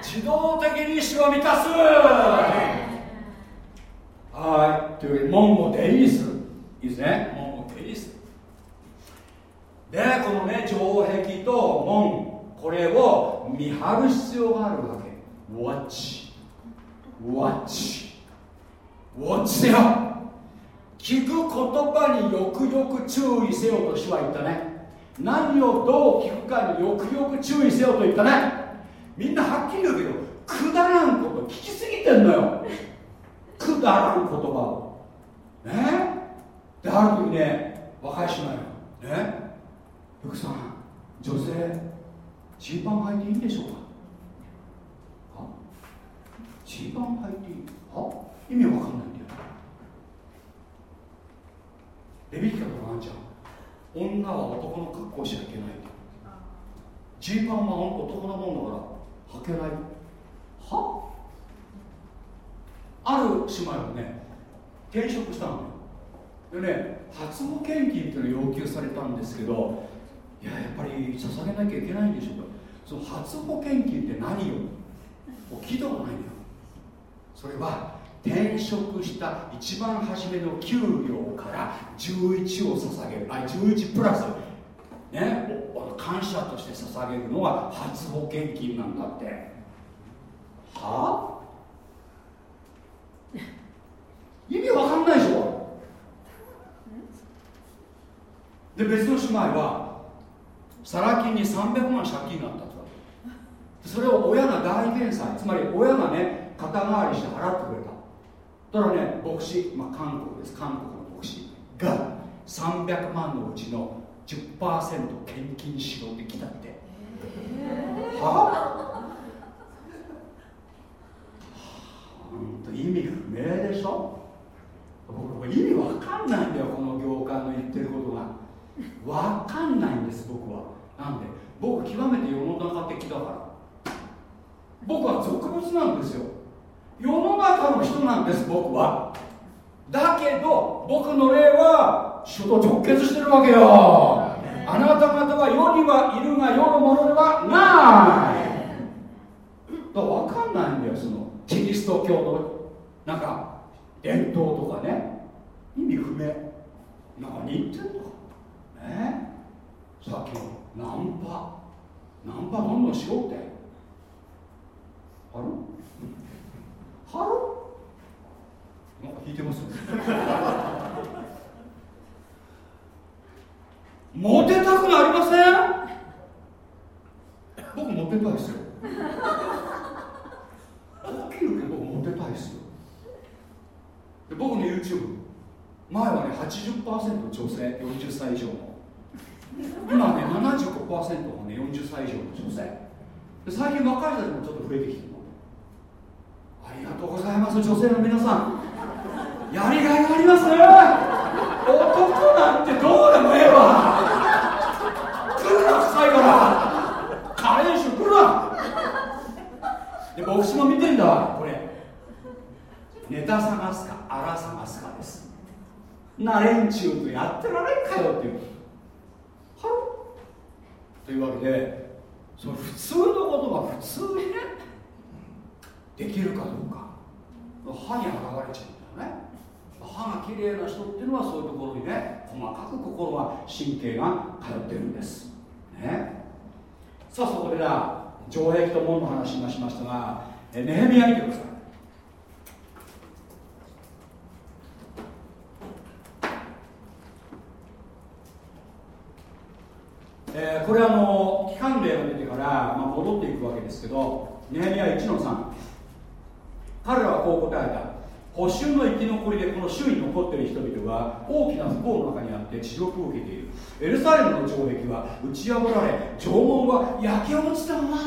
自動的に死を満たす！はい。というわけで門を出入りするいいですねでこのね城壁と門これを見張る必要があるわけ。ウォッチウォッチウォッチせよ。聞く言葉によくよく注意せよと主は言ったね。何をどう聞くかによくよく注意せよと言ったね。みんなはっきり言うけどくだらんこと聞きすぎてんのよ。くだらん言葉を。ね？である時ね若い姉妹がね？福さん女性ジーパン履いていいんでしょうか？は？ジーパン履いていい？は？意味わかんないんだよ。レビキカとかなんじゃん女は男の格好しちゃいけないジーパンは男のもんだから履けない。は？ある姉妹はね。転職したのよでね初保険金っていうのを要求されたんですけどいややっぱり捧げなきゃいけないんでしょうか。その初保険金って何よ聞いたことないよそれは転職した一番初めの給料から11を捧げるあ11プラスね感謝として捧げるのが初保険金なんだって。はあ？意味わかんないでしょ。で別の姉妹はサラ金に300万借金があったと。それを親が大弁済つまり親がね肩代わりして払ってくれた。だからね牧師、まあ、韓国です。韓国の牧師が300万のうちの10%献金しろって来たって、はあ。ほんと意味不明でしょ。僕意味わかんないんだよこの業界の言ってることが。わかんないんです僕はなんで僕極めて世の中的だから。僕は俗物なんですよ。世の中の人なんです僕は。だけど僕の霊は主と直結してるわけよ。あなた方は世にはいるが世のものではない。だから分かんないんだよそのキリスト教のなんか伝統とかね。意味不明。何言ってんのね。さっきの。ナンパ。ナンパどんどんしようって。ある？はる？なんか聞いてます (laughs) モテたくなりません？僕モテたいですよ。はっきり言うけど僕モテたいですよ。で僕の YouTube 前はね80%女性40歳以上の。今ね75%がね40歳以上の女性。最近若い人たちもちょっと増えてきてるの。ありがとうございます女性の皆さん。やりがいがあります。ね男なんてどうでもええわ。来るな臭いから。カレー臭来るな。で牧師も見てんだわこれ。ネタ探すか荒探すかです。な連中とやってられんかよっていう。というわけでその普通のことが普通にねできるかどうか。歯に現れちゃうんだよね。歯が綺麗な人っていうのはそういうところにね細かく心は神経が通ってるんです。ね。さあそこでな城壁と門の話しましたがネヘミヤ見てくださいえー、これあの期間例が出てから、まあ、戻っていくわけですけどネヘミヤ1の3彼らはこう答えた。補修の生き残りでこの周囲に残っている人々は大きな不幸の中にあって地獄を受けている。エルサレムの城壁は打ち破られ城門は焼け落ちたままだ。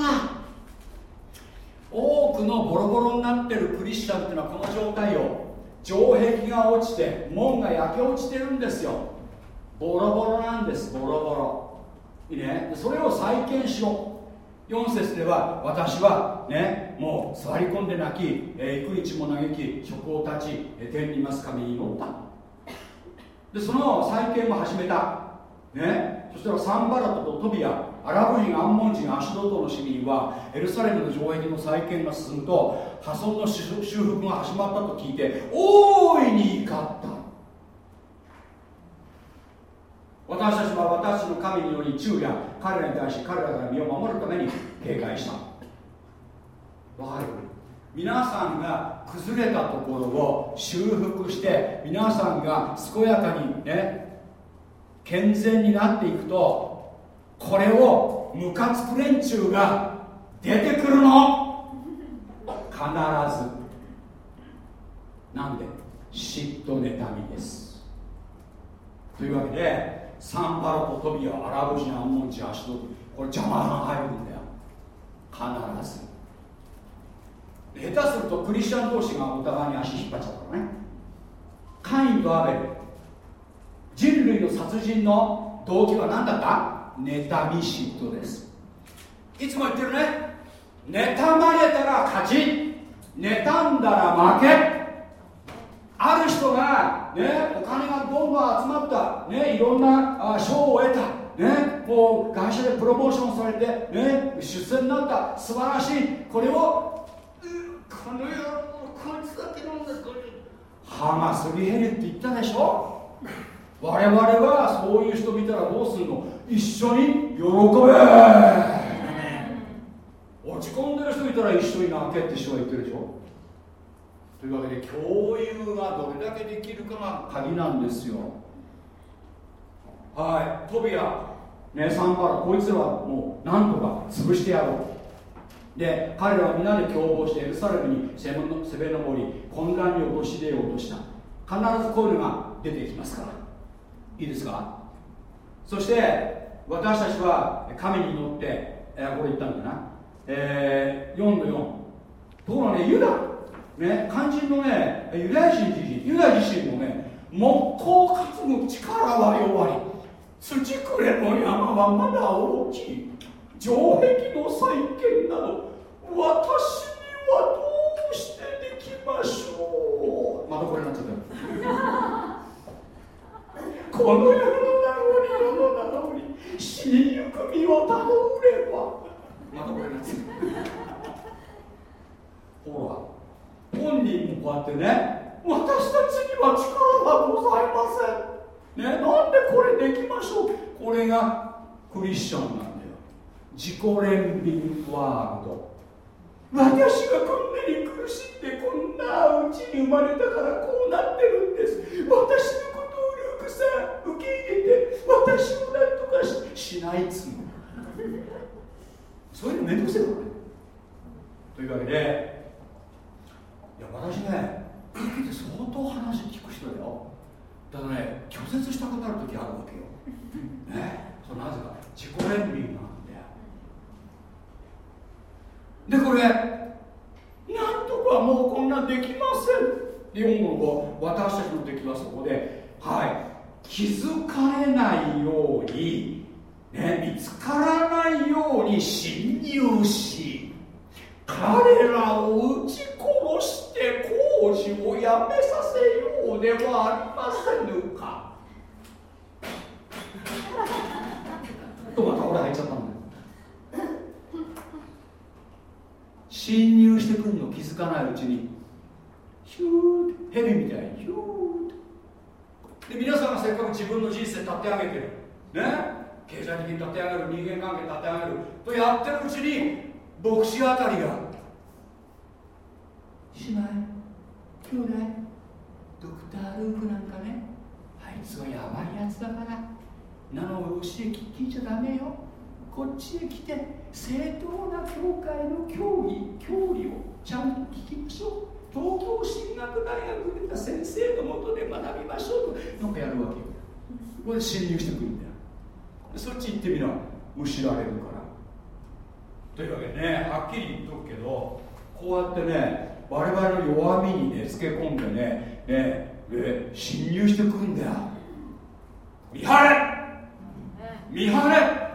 多くのボロボロになってるクリスチャンっていうのはこの状態を城壁が落ちて門が焼け落ちてるんですよ。ボロボロなんですボロボロ。いいね。それを再建しろ。4節では私はねもう座り込んで泣き、えー、幾日も嘆き職を立ち、天にます神に祈った。でその再建も始めた。ね。そしたらサンバラトとトビアアラブ人アンモン人アシュドトの市民はエルサレムの城壁の再建が進むと破損の修復が始まったと聞いて大いに怒った。私たちは私の神により昼夜彼らに対し彼らから身を守るために警戒した。わかる？皆さんが崩れたところを修復して皆さんが健やかにね健全になっていくとこれをムカつく連中が出てくるの。必ず。なんで？嫉妬妬みです。というわけでサンパロとトビアアラブ人アンモン人アシドこれ邪魔が入るんだよ。必ず。下手するとクリスチャン同士がお互いに足引っ張っちゃったからね。カインとアベル人類の殺人の動機は何だった？妬み嫉妬です。いつも言ってるね。妬まれたら勝ち。妬んだら負け。ある人が、ね、お金がどんどん集まった、ね、いろんな賞を得た、ね、もう会社でプロモーションされて、ね、出世になった。素晴らしい。これをこの野郎こいつだけ飲んだ歯がすり減るって言ったでしょ？我々はそういう人見たらどうするの？一緒に喜べ。落ち込んでる人いたら一緒に泣けって人は言ってるでしょ？というわけで共有がどれだけできるかが鍵なんですよ。はい。トビア。ねサンパラこいつらはもうなんとか潰してやろう。で彼らは皆で共謀してエルサレムに攻め上り混乱に陥れようとした必ずこういうのが出てきますから。いいですか？そして私たちは神に乗って、えー、これ言ったんだな、えー、4の4ところがねユダね肝心のねユダヤ人自身ユダヤ自身もね木工担ぐ力は弱り。土くれの山はまだ大きい。城壁の再建など私にはどうしてできましょう。またこれになっちゃった (laughs) この世の名残世の名残死にゆく身を頼れば。またこれになっちゃった。(laughs) ほら本人もこうやってね私たちには力がございません。ねなんでこれできましょう？これがクリスチャンなんだよ。自己憐憫ワールド。私がこんなに苦しんでこんなうちに生まれたからこうなってるんです。私のことをルークさ受け入れて私を何とかししないっつうの。そういうの面倒くせえからねというわけでや私ね相当話聞く人だよ。ただね拒絶したことある時あるわけよ。(laughs) ねそれなぜか自己憐憫なんだよ。でこれなんとかもうこんなできません。で4号の私たちの敵はそこではい。気づかれないように、ね、見つからないように侵入し彼らを撃ち殺して工事をやめさせようではありませぬか。とまた俺入っちゃったんだよ。侵入してくるの気づかないうちにヒューヘビみたいにヒューで皆さんがせっかく自分の人生立て上げてる。ね？経済的に立て上げる人間関係立て上げる。とやってるうちに牧師あたりが姉妹兄弟ドクター・ルークなんかねあいつはやばいやつだから。なの教え聞いちゃダメよ。こっちへ来て正当な教会の教義教理をちゃんと聞きましょう。東京進学大学出た先生のもとで学びましょうとなんかやるわけよ。これ侵入してくるんだよ。そっち行ってみな。むしられるから。というわけでねはっきり言っとくけどこうやってね我々の弱みにねつけ込んでねねね侵入してくるんだよ。見張れ。見張れ。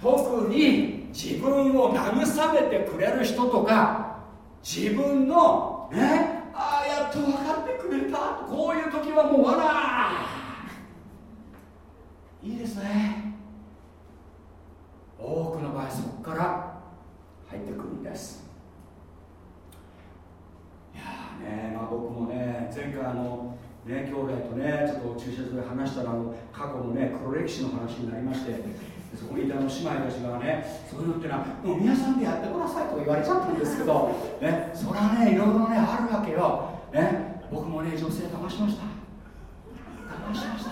特に自分を慰めてくれる人とか自分のねああやっと分かってくれた。こういう時はもうわらいいですね。多くの場合そこから入ってくるんです。いやねまあ僕もね前回あのね兄弟とねちょっと駐車場で話したらあの過去のね黒歴史の話になりましてそこにいたの姉妹たちがねそういうのってのはもう皆さんでやってくださいと言われちゃったんですけどねそれはねいろいろねあるわけよ。ね僕もね女性騙しました。騙しました。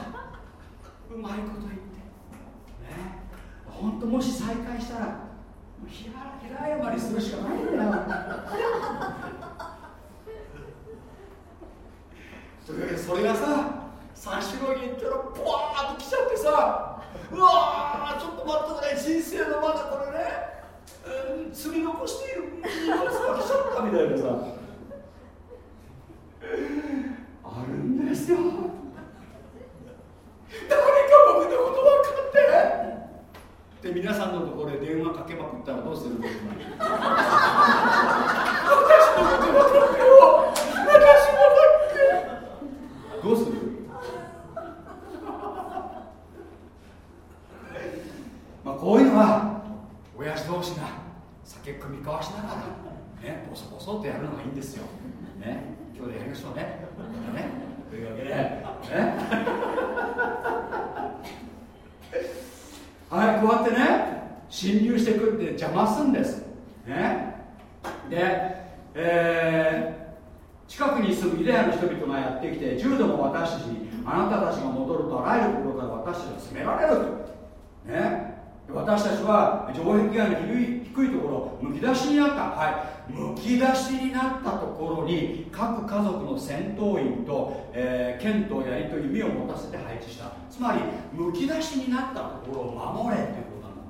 うまいこと言って。ね。本当もし再会したら平平謝りするしかないんだよ。それそれがさ三四郎に行ったらポワーッと来ちゃってさうわーちょっと待ってくれ人生のまだこれね、うん、積み残している荷物が来ちゃったみたいなさ。あるんですよ。誰か僕のこと分かって。で皆さんのところで電話かけまくったらどうするんですか私のこと分かってよ。どうする？まあこういうのは親父同士が酒酌み交わしながらねボソボソってやるのがいいんですよ。ね今日でやりましょうね。ね。というわけでね。はいこうやってね侵入してくって邪魔すんです。ね。で、えー近くに住むユダヤの人々がやってきて重度も私たちにあなたたちが戻るとあらゆるところから私たちを責められるとね。私たちは城壁外の低い低いところむき出しになった。はい。むき出しになったところに各家族の戦闘員と、えー剣と槍と弓を持たせて配置した。つまりむき出しになったところを守れということなの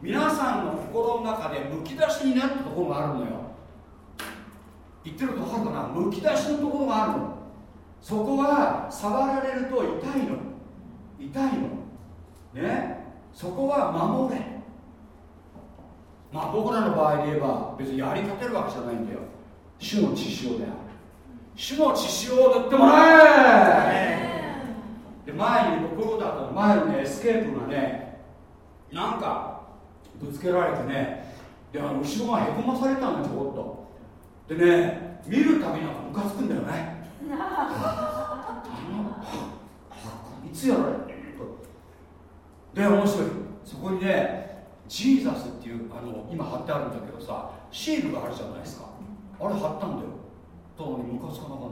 皆さんの心の中でむき出しになったところがあるのよ。言ってること分かるかなむき出しのところがあるの。そこは触られると痛いの。痛いの。ね？そこは守れ。まあ僕らの場合で言えば別にやり立てるわけじゃないんだよ。主の血潮である。主の血潮を塗ってもらえ！で前に僕だったの前のねエスケープがねなんかぶつけられてね。であの後ろがへこまされたんだちょこっとでね見るたびになんかムカつくんだよね。(laughs) いつやられてるで面白い。そこにねジーザスっていうあの今貼ってあるんだけどさシールがあるじゃないですか。あれ貼ったんだよ。ただねムカつかなかっ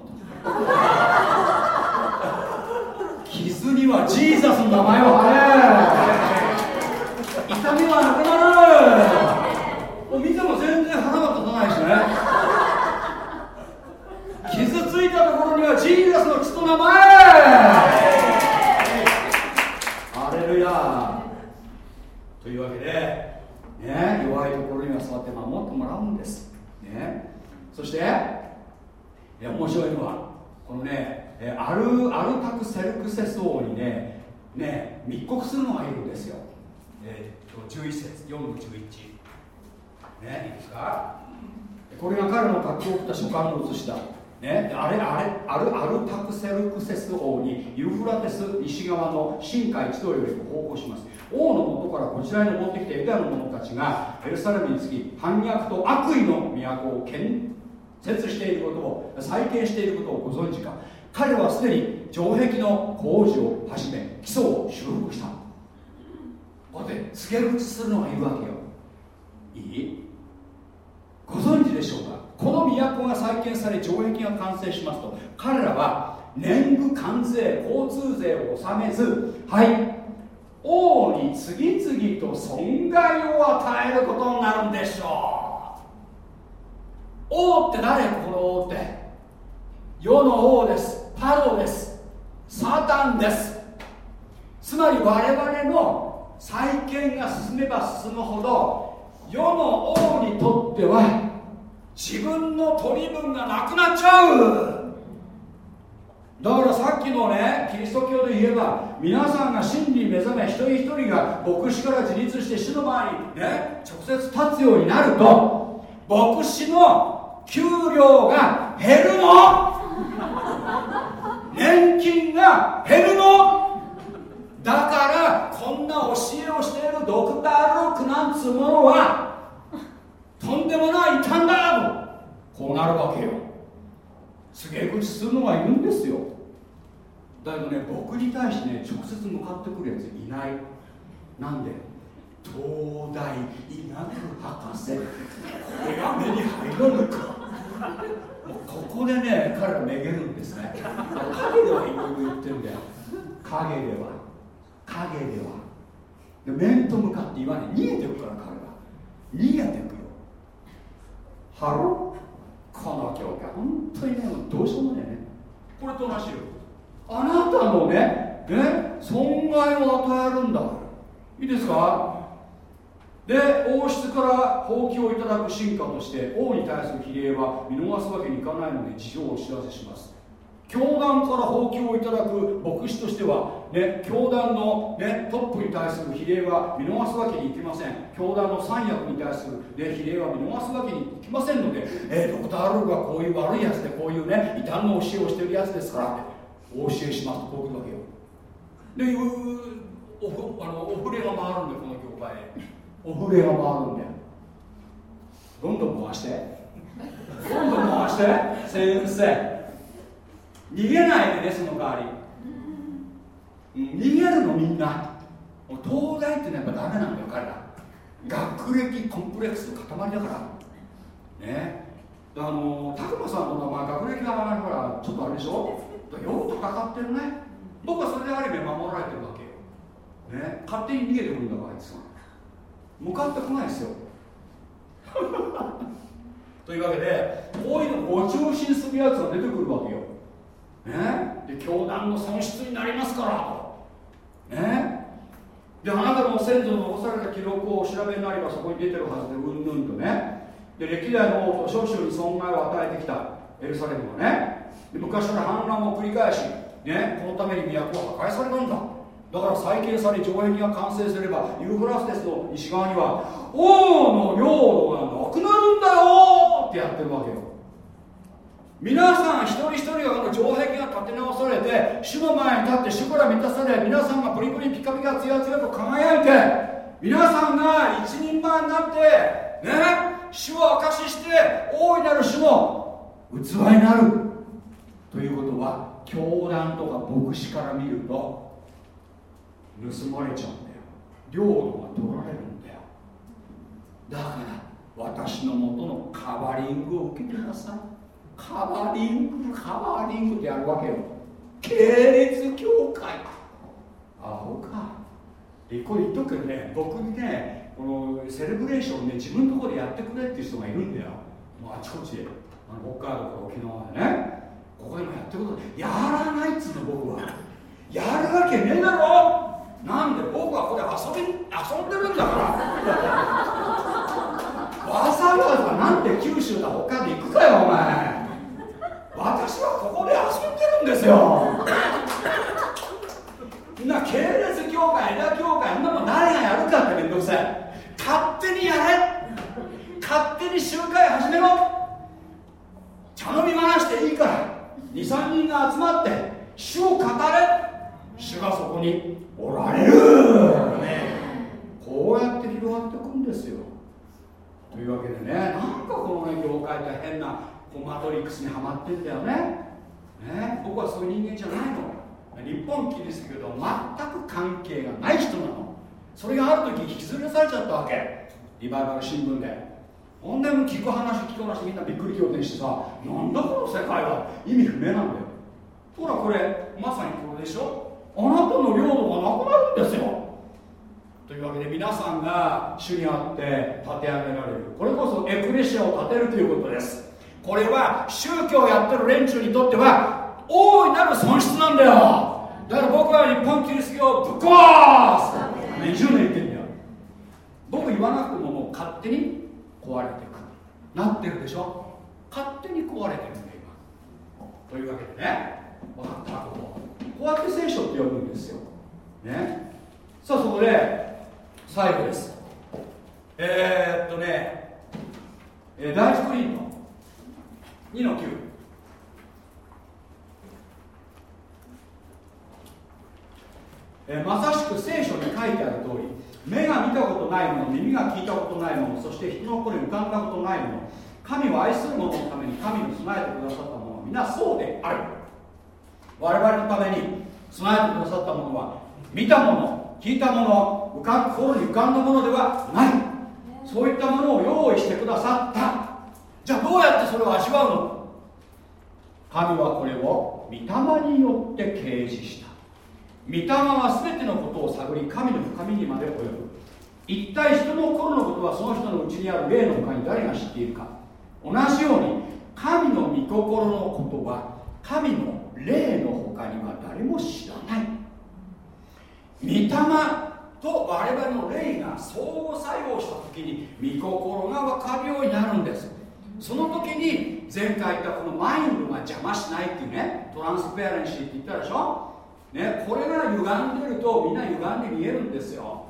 た。(laughs) 傷にはジーザスの名前を貼れ痛みはなくなる。もう見ても全然腹が立たないしねたところにはジーザスの血と名前。アレルヤ。というわけで、ね、弱いところには座って守ってもらうんです、ね、そして面白いのはこのねアルアルタクセルクセス王にねね密告するのがいるんですよ、えー11節4の11ねいいですか？これが彼の書き送った書簡の写しだ。ね、あれあれアルアルタクセルクセス王にユーフラテス西側の新海地頭より報告します。王のもとからこちらに登ってきたユダヤの者たちがエルサレムにつき反逆と悪意の都を建設していることを再建していることをご存知か。彼はすでに城壁の工事を始め基礎を修復した。こうやって告げ口するのがいるわけよ。いい？ご存知でしょうか？この都が再建され城壁が完成しますと彼らは年貢関税交通税を納めずはい王に次々と損害を与えることになるんでしょう。王って誰？この王って。世の王です。パロです。サタンです。つまり我々の再建が進めば進むほど世の王にとっては自分の取り分がなくなっちゃう。だからさっきのねキリスト教で言えば皆さんが真理に目覚め一人一人が牧師から自立して主の前にね直接立つようになると牧師の給料が減るの。年金が減るの。だからこんな教えをしているドクター・ロックなんつうものはとんでもない異端だとこうなるわけよ。告げ口するのがいるんですよ。だけどね僕に対してね直接向かってくるやついない。なんで？東大医学博士。これが目に入らぬか。ここでね彼らめげるんですね。陰ではいろいろ言ってるんだよ。陰では。陰では。で面と向かって言わない。逃げてるから彼は逃げてくハロこの教会本当にねどうしようもないねこれと同じよあなたのねね損害を与えるんだいいですかで王室から放棄をいただく進化として王に対する比例は見逃すわけにいかないので事情をお知らせします教団から放棄をいただく牧師としては、ね、教団の、ね、トップに対する比例は見逃すわけにいきません。教団の三役に対する、ね、比例は見逃すわけにいきませんので、えー、ドクター・アルルがこういう悪いやつでこういうね異端の教えをしてるやつですからお教えしますとこういうわけよ。でいうおあのお触れが回るんでこの業界お触れが回るんだよ。どんどん回して。どんどん回して。先生。逃げないでねその代わり、逃げるのみんな。東大ってのはやっぱダメなんだよ彼ら。学歴コンプレックスの塊だから。ね。あの拓磨さんとかまあ学歴がほらちょっとあれでしょ？よく戦ってるね。僕はそれである意味守られてるわけよ、ね、勝手に逃げてくるんだからあいつは。向かってこないですよ。(laughs) というわけでこういうのご中心するやつが出てくるわけよ、ね、で教団の損失になりますから。ね？であなたの先祖の残された記録をお調べになればそこに出てるはずでうんぬんとね。で歴代の王と少々に損害を与えてきたエルサレムはね。で昔から反乱を繰り返し、ね、このために都は破壊されたんだ。だから再建され城壁が完成すればユーフラステスの西側には王の領土がなくなるんだよってやってるわけよ皆さん一人一人がこの城壁が立て直されて主の前に立って主から満たされ皆さんがプリプリピカピカツヤツヤと輝いて皆さんが一人前になってね主を証しして大いなる主の器になるということは教団とか牧師から見ると盗まれちゃうんだよ領土が取られるんだよだから私のもとのカバリングを受けてくださいカバリングカバリングってやるわけよ。系列協会。アホか。一個言っとくけどね。僕にねこのセレブレーションね自分のところでやってくれっていう人がいるんだよ。もうあちこちであの北海道から沖縄までね。ここでもやってることやらないっつうの僕は。やるわけねえだろ。なんで僕はこれ遊び遊んでるんだから。わざわざなんで九州だ他で行くかよお前。私はここで遊んでるんですよ。な系列協会枝協会あんなもん誰がやるかってめんどくさい。勝手にやれ。勝手に集会始めろ。茶飲み回していいから。23人が集まって主を語れ。主がそこにおられる、ね。こうやって広がっていくんですよ。というわけでねなんかこのね業界って変なこうマトリックスにはまってんだよね。ね。僕はそういう人間じゃないの。日本キリスト教と全く関係がない人なの。それがある時引きずりされちゃったわけ。リバイバル新聞で。ほんでも聞く話聞く話みんなびっくり仰天してさなんだこの世界は。意味不明なんだよ。ほらこれまさにこれでしょ。あなたの領土がなくなるんですよ。というわけで皆さんが主にあって立て上げられる。これこそエクレシアを立てるということです。これは宗教をやってる連中にとっては大いなる損失なんだよ。だから僕は日本キリスト教をぶっ壊す。20年言ってんだよ。僕言わなくてももう勝手に壊れていく。なってるでしょ。勝手に壊れてるんだ今。というわけでね。分かったここ。こうやって聖書って呼ぶんですよ。ね。さあそこで最後です。えー、っとね、えー、第一コリント。2の9え、まさしく聖書に書いてある通り目が見たことないもの耳が聞いたことないものそして人の心に浮かんだことないもの神を愛する者のために神に備えてくださったものは皆そうである。我々のために備えてくださったものは見たもの聞いたもの浮か心に浮かんだものではない。そういったものを用意してくださった。じゃあどうやってそれを味わうの？神はこれを御霊によって掲示した。御霊は全てのことを探り神の深みにまで及ぶ。一体人の心のことはその人のうちにある霊の他に誰が知っているか。同じように神の御心のことは神の霊の他には誰も知らない。御霊と我々の霊が相互作用した時に御心が分かるようになるんです。その時に前回言ったこのマインドが邪魔しないっていうねトランスペアレンシーって言ったでしょ、ね、これが歪んでるとみんな歪んで見えるんですよ。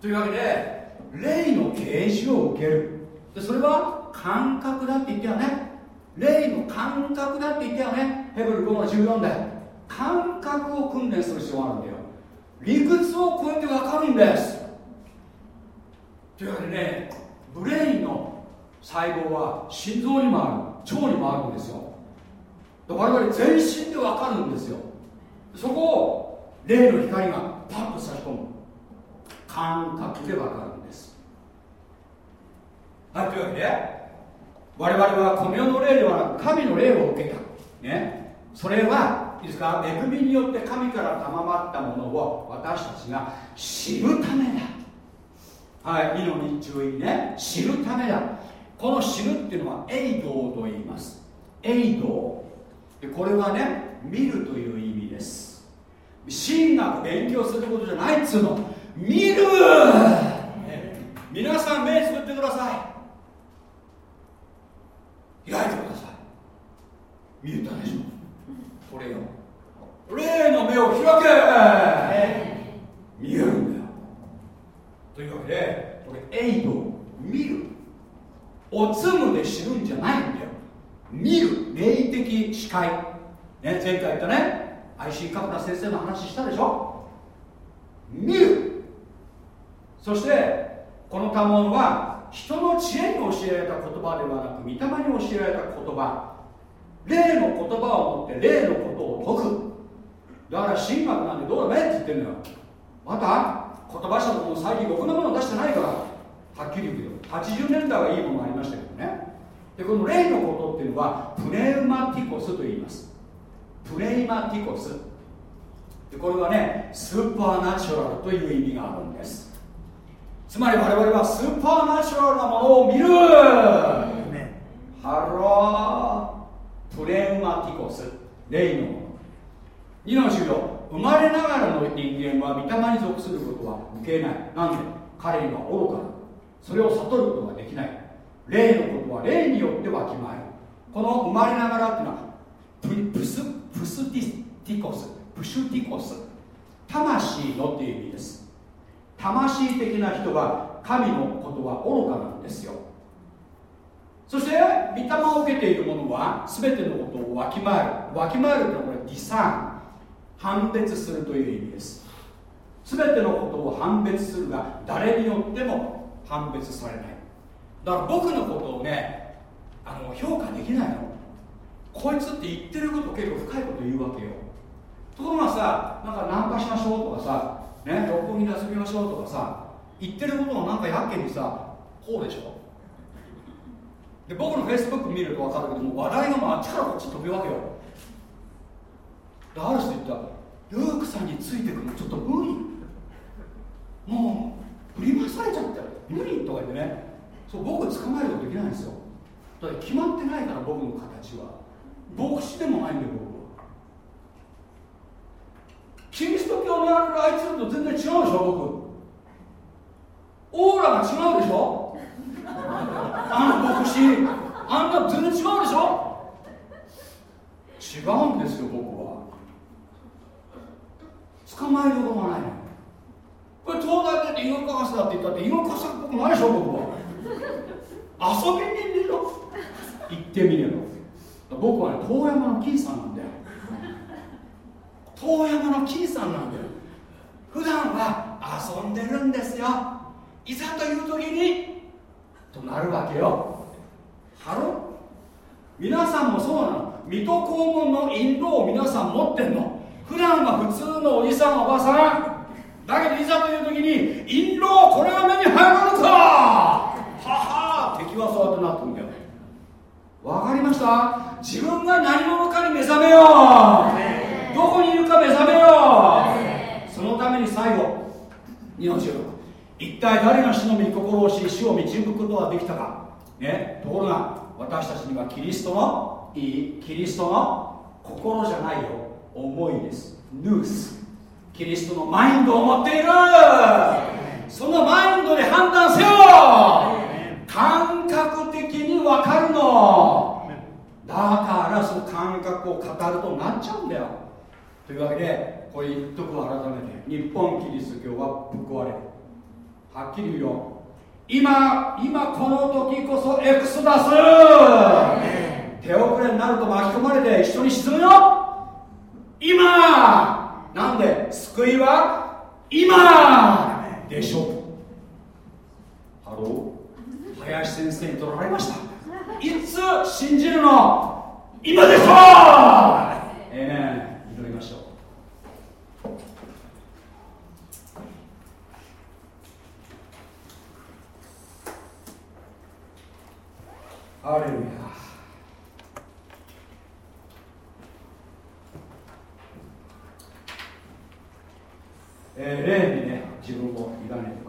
というわけで霊の啓示を受ける。でそれは感覚だって言ったよね。霊の感覚だって言ったよね。ヘブル5の14で感覚を訓練する必要があるんだよ。理屈を超えて分かるんです。というわけでねブレインの細胞は心臓にもある腸にもあるんですよ。我々全身で分かるんですよ。そこを霊の光がパッと差し込む。感覚で分かるんです。はいというわけで我々はこの世の霊ではなく神の霊を受けた。ね。それはいいですか？恵みによって神から賜ったものを私たちが知るためだ。はい2の日中にね知るためだ。この知るっていうのはエイドと言います。エイドでこれはね見るという意味です。神学勉強することじゃないっつうの。見る。皆さん目つぶってください。開いてください。見えたでしょこれよ。霊の目を開け。見えるんだよ。というわけでこれエイド見るおつむで知るんじゃないんだよ。見る霊的視界、ね、前回言ったね。IC カプラ先生の話したでしょ。見る。そしてこの賜物は人の知恵に教えられた言葉ではなく御霊に教えられた言葉。霊の言葉を持って霊のことを説く。だから神学なんてどうだめって言ってるのよ。また言葉社のも最近ろくなもの出してないから。はっきり言うよ80年代はいいものありましたけどね。でこの霊のことっていうのはプネウマティコスと言います。プネイマティコス。でこれはねスーパーナチュラルという意味があるんです。つまり我々はスーパーナチュラルなものを見る。ハロー。πνευματικός。霊のもの。2の14生まれながらの人間は御霊に属することは受けない。なんで？彼には愚かだそれを悟ることができない。霊のことは霊によってわきまえる。この生まれながらっていうのはププスプスティティコスψυχικός。魂のっていう意味です。魂的な人は神のことは愚かなんですよ。そして御霊を受けている者は全てのことをわきまえる。わきまえるというのはこれディサーン。判別するという意味です。全てのことを判別するが誰によっても判別されない。だから僕のことをねあの評価できないの。こいつって言ってること結構深いこと言うわけよ。ところがさなんかナンパしましょうとかさね六本木で遊びましょうとかさ言ってることをなんかやけにさこうでしょ。で僕のフェイスブック見ると分かるけども話題がもうあっちからこっち飛ぶわけよ。である人言った。ルークさんについてくのちょっと無理。もう振り回されちゃったよ。無理とか言ってね。そう僕捕まえることできないんですよ。だって決まってないから僕の形は。牧師でもないんだよ僕は。キリスト教のあるあいつと全然違うでしょ僕。オーラが違うでしょ。あの牧師。あんな全然違うでしょ。違うんですよ僕は。捕まえることがないの。これ東大出て医学博士だって言ったって医学博士っぽくないでしょ僕は。遊び人でしょ。言ってみれば。僕はね遠山の金さんなんだよ。遠山の金さんなんだよ。普段は遊んでるんですよ。いざという時に。となるわけよ。ハロ皆さんもそうなの。水戸黄門の印籠を皆さん持ってんの。普段は普通のおじさんおばさん。だけどいざという時に印籠これが目に入るのか。はは。敵はそうやってなってるんだよわかりました？自分が何者かに目覚めよう。どこにいるか目覚めよう。そのために最後2の16一体誰が死の身心をし死を導くことができたか。ねところが私たちにはキリストのいいキリストの心じゃないよ。思いです。ヌースキリストのマインドを持っている。そのマインドで判断せよ。感覚的に分かるの。だからその感覚を語るとなっちゃうんだよ。というわけでこれ言っとく改めて日本キリスト教はぶっ壊れ。るはっきり言うよ。今今この時こそエクソダス。手遅れになると巻き込まれて一緒に沈むよ。今なんで救いは今でしょう。ハロー。林先生に取られました。いつ信じるの今でしょう。ええ祈りましょう。ハレルヤ。えー、霊にね自分を委ねて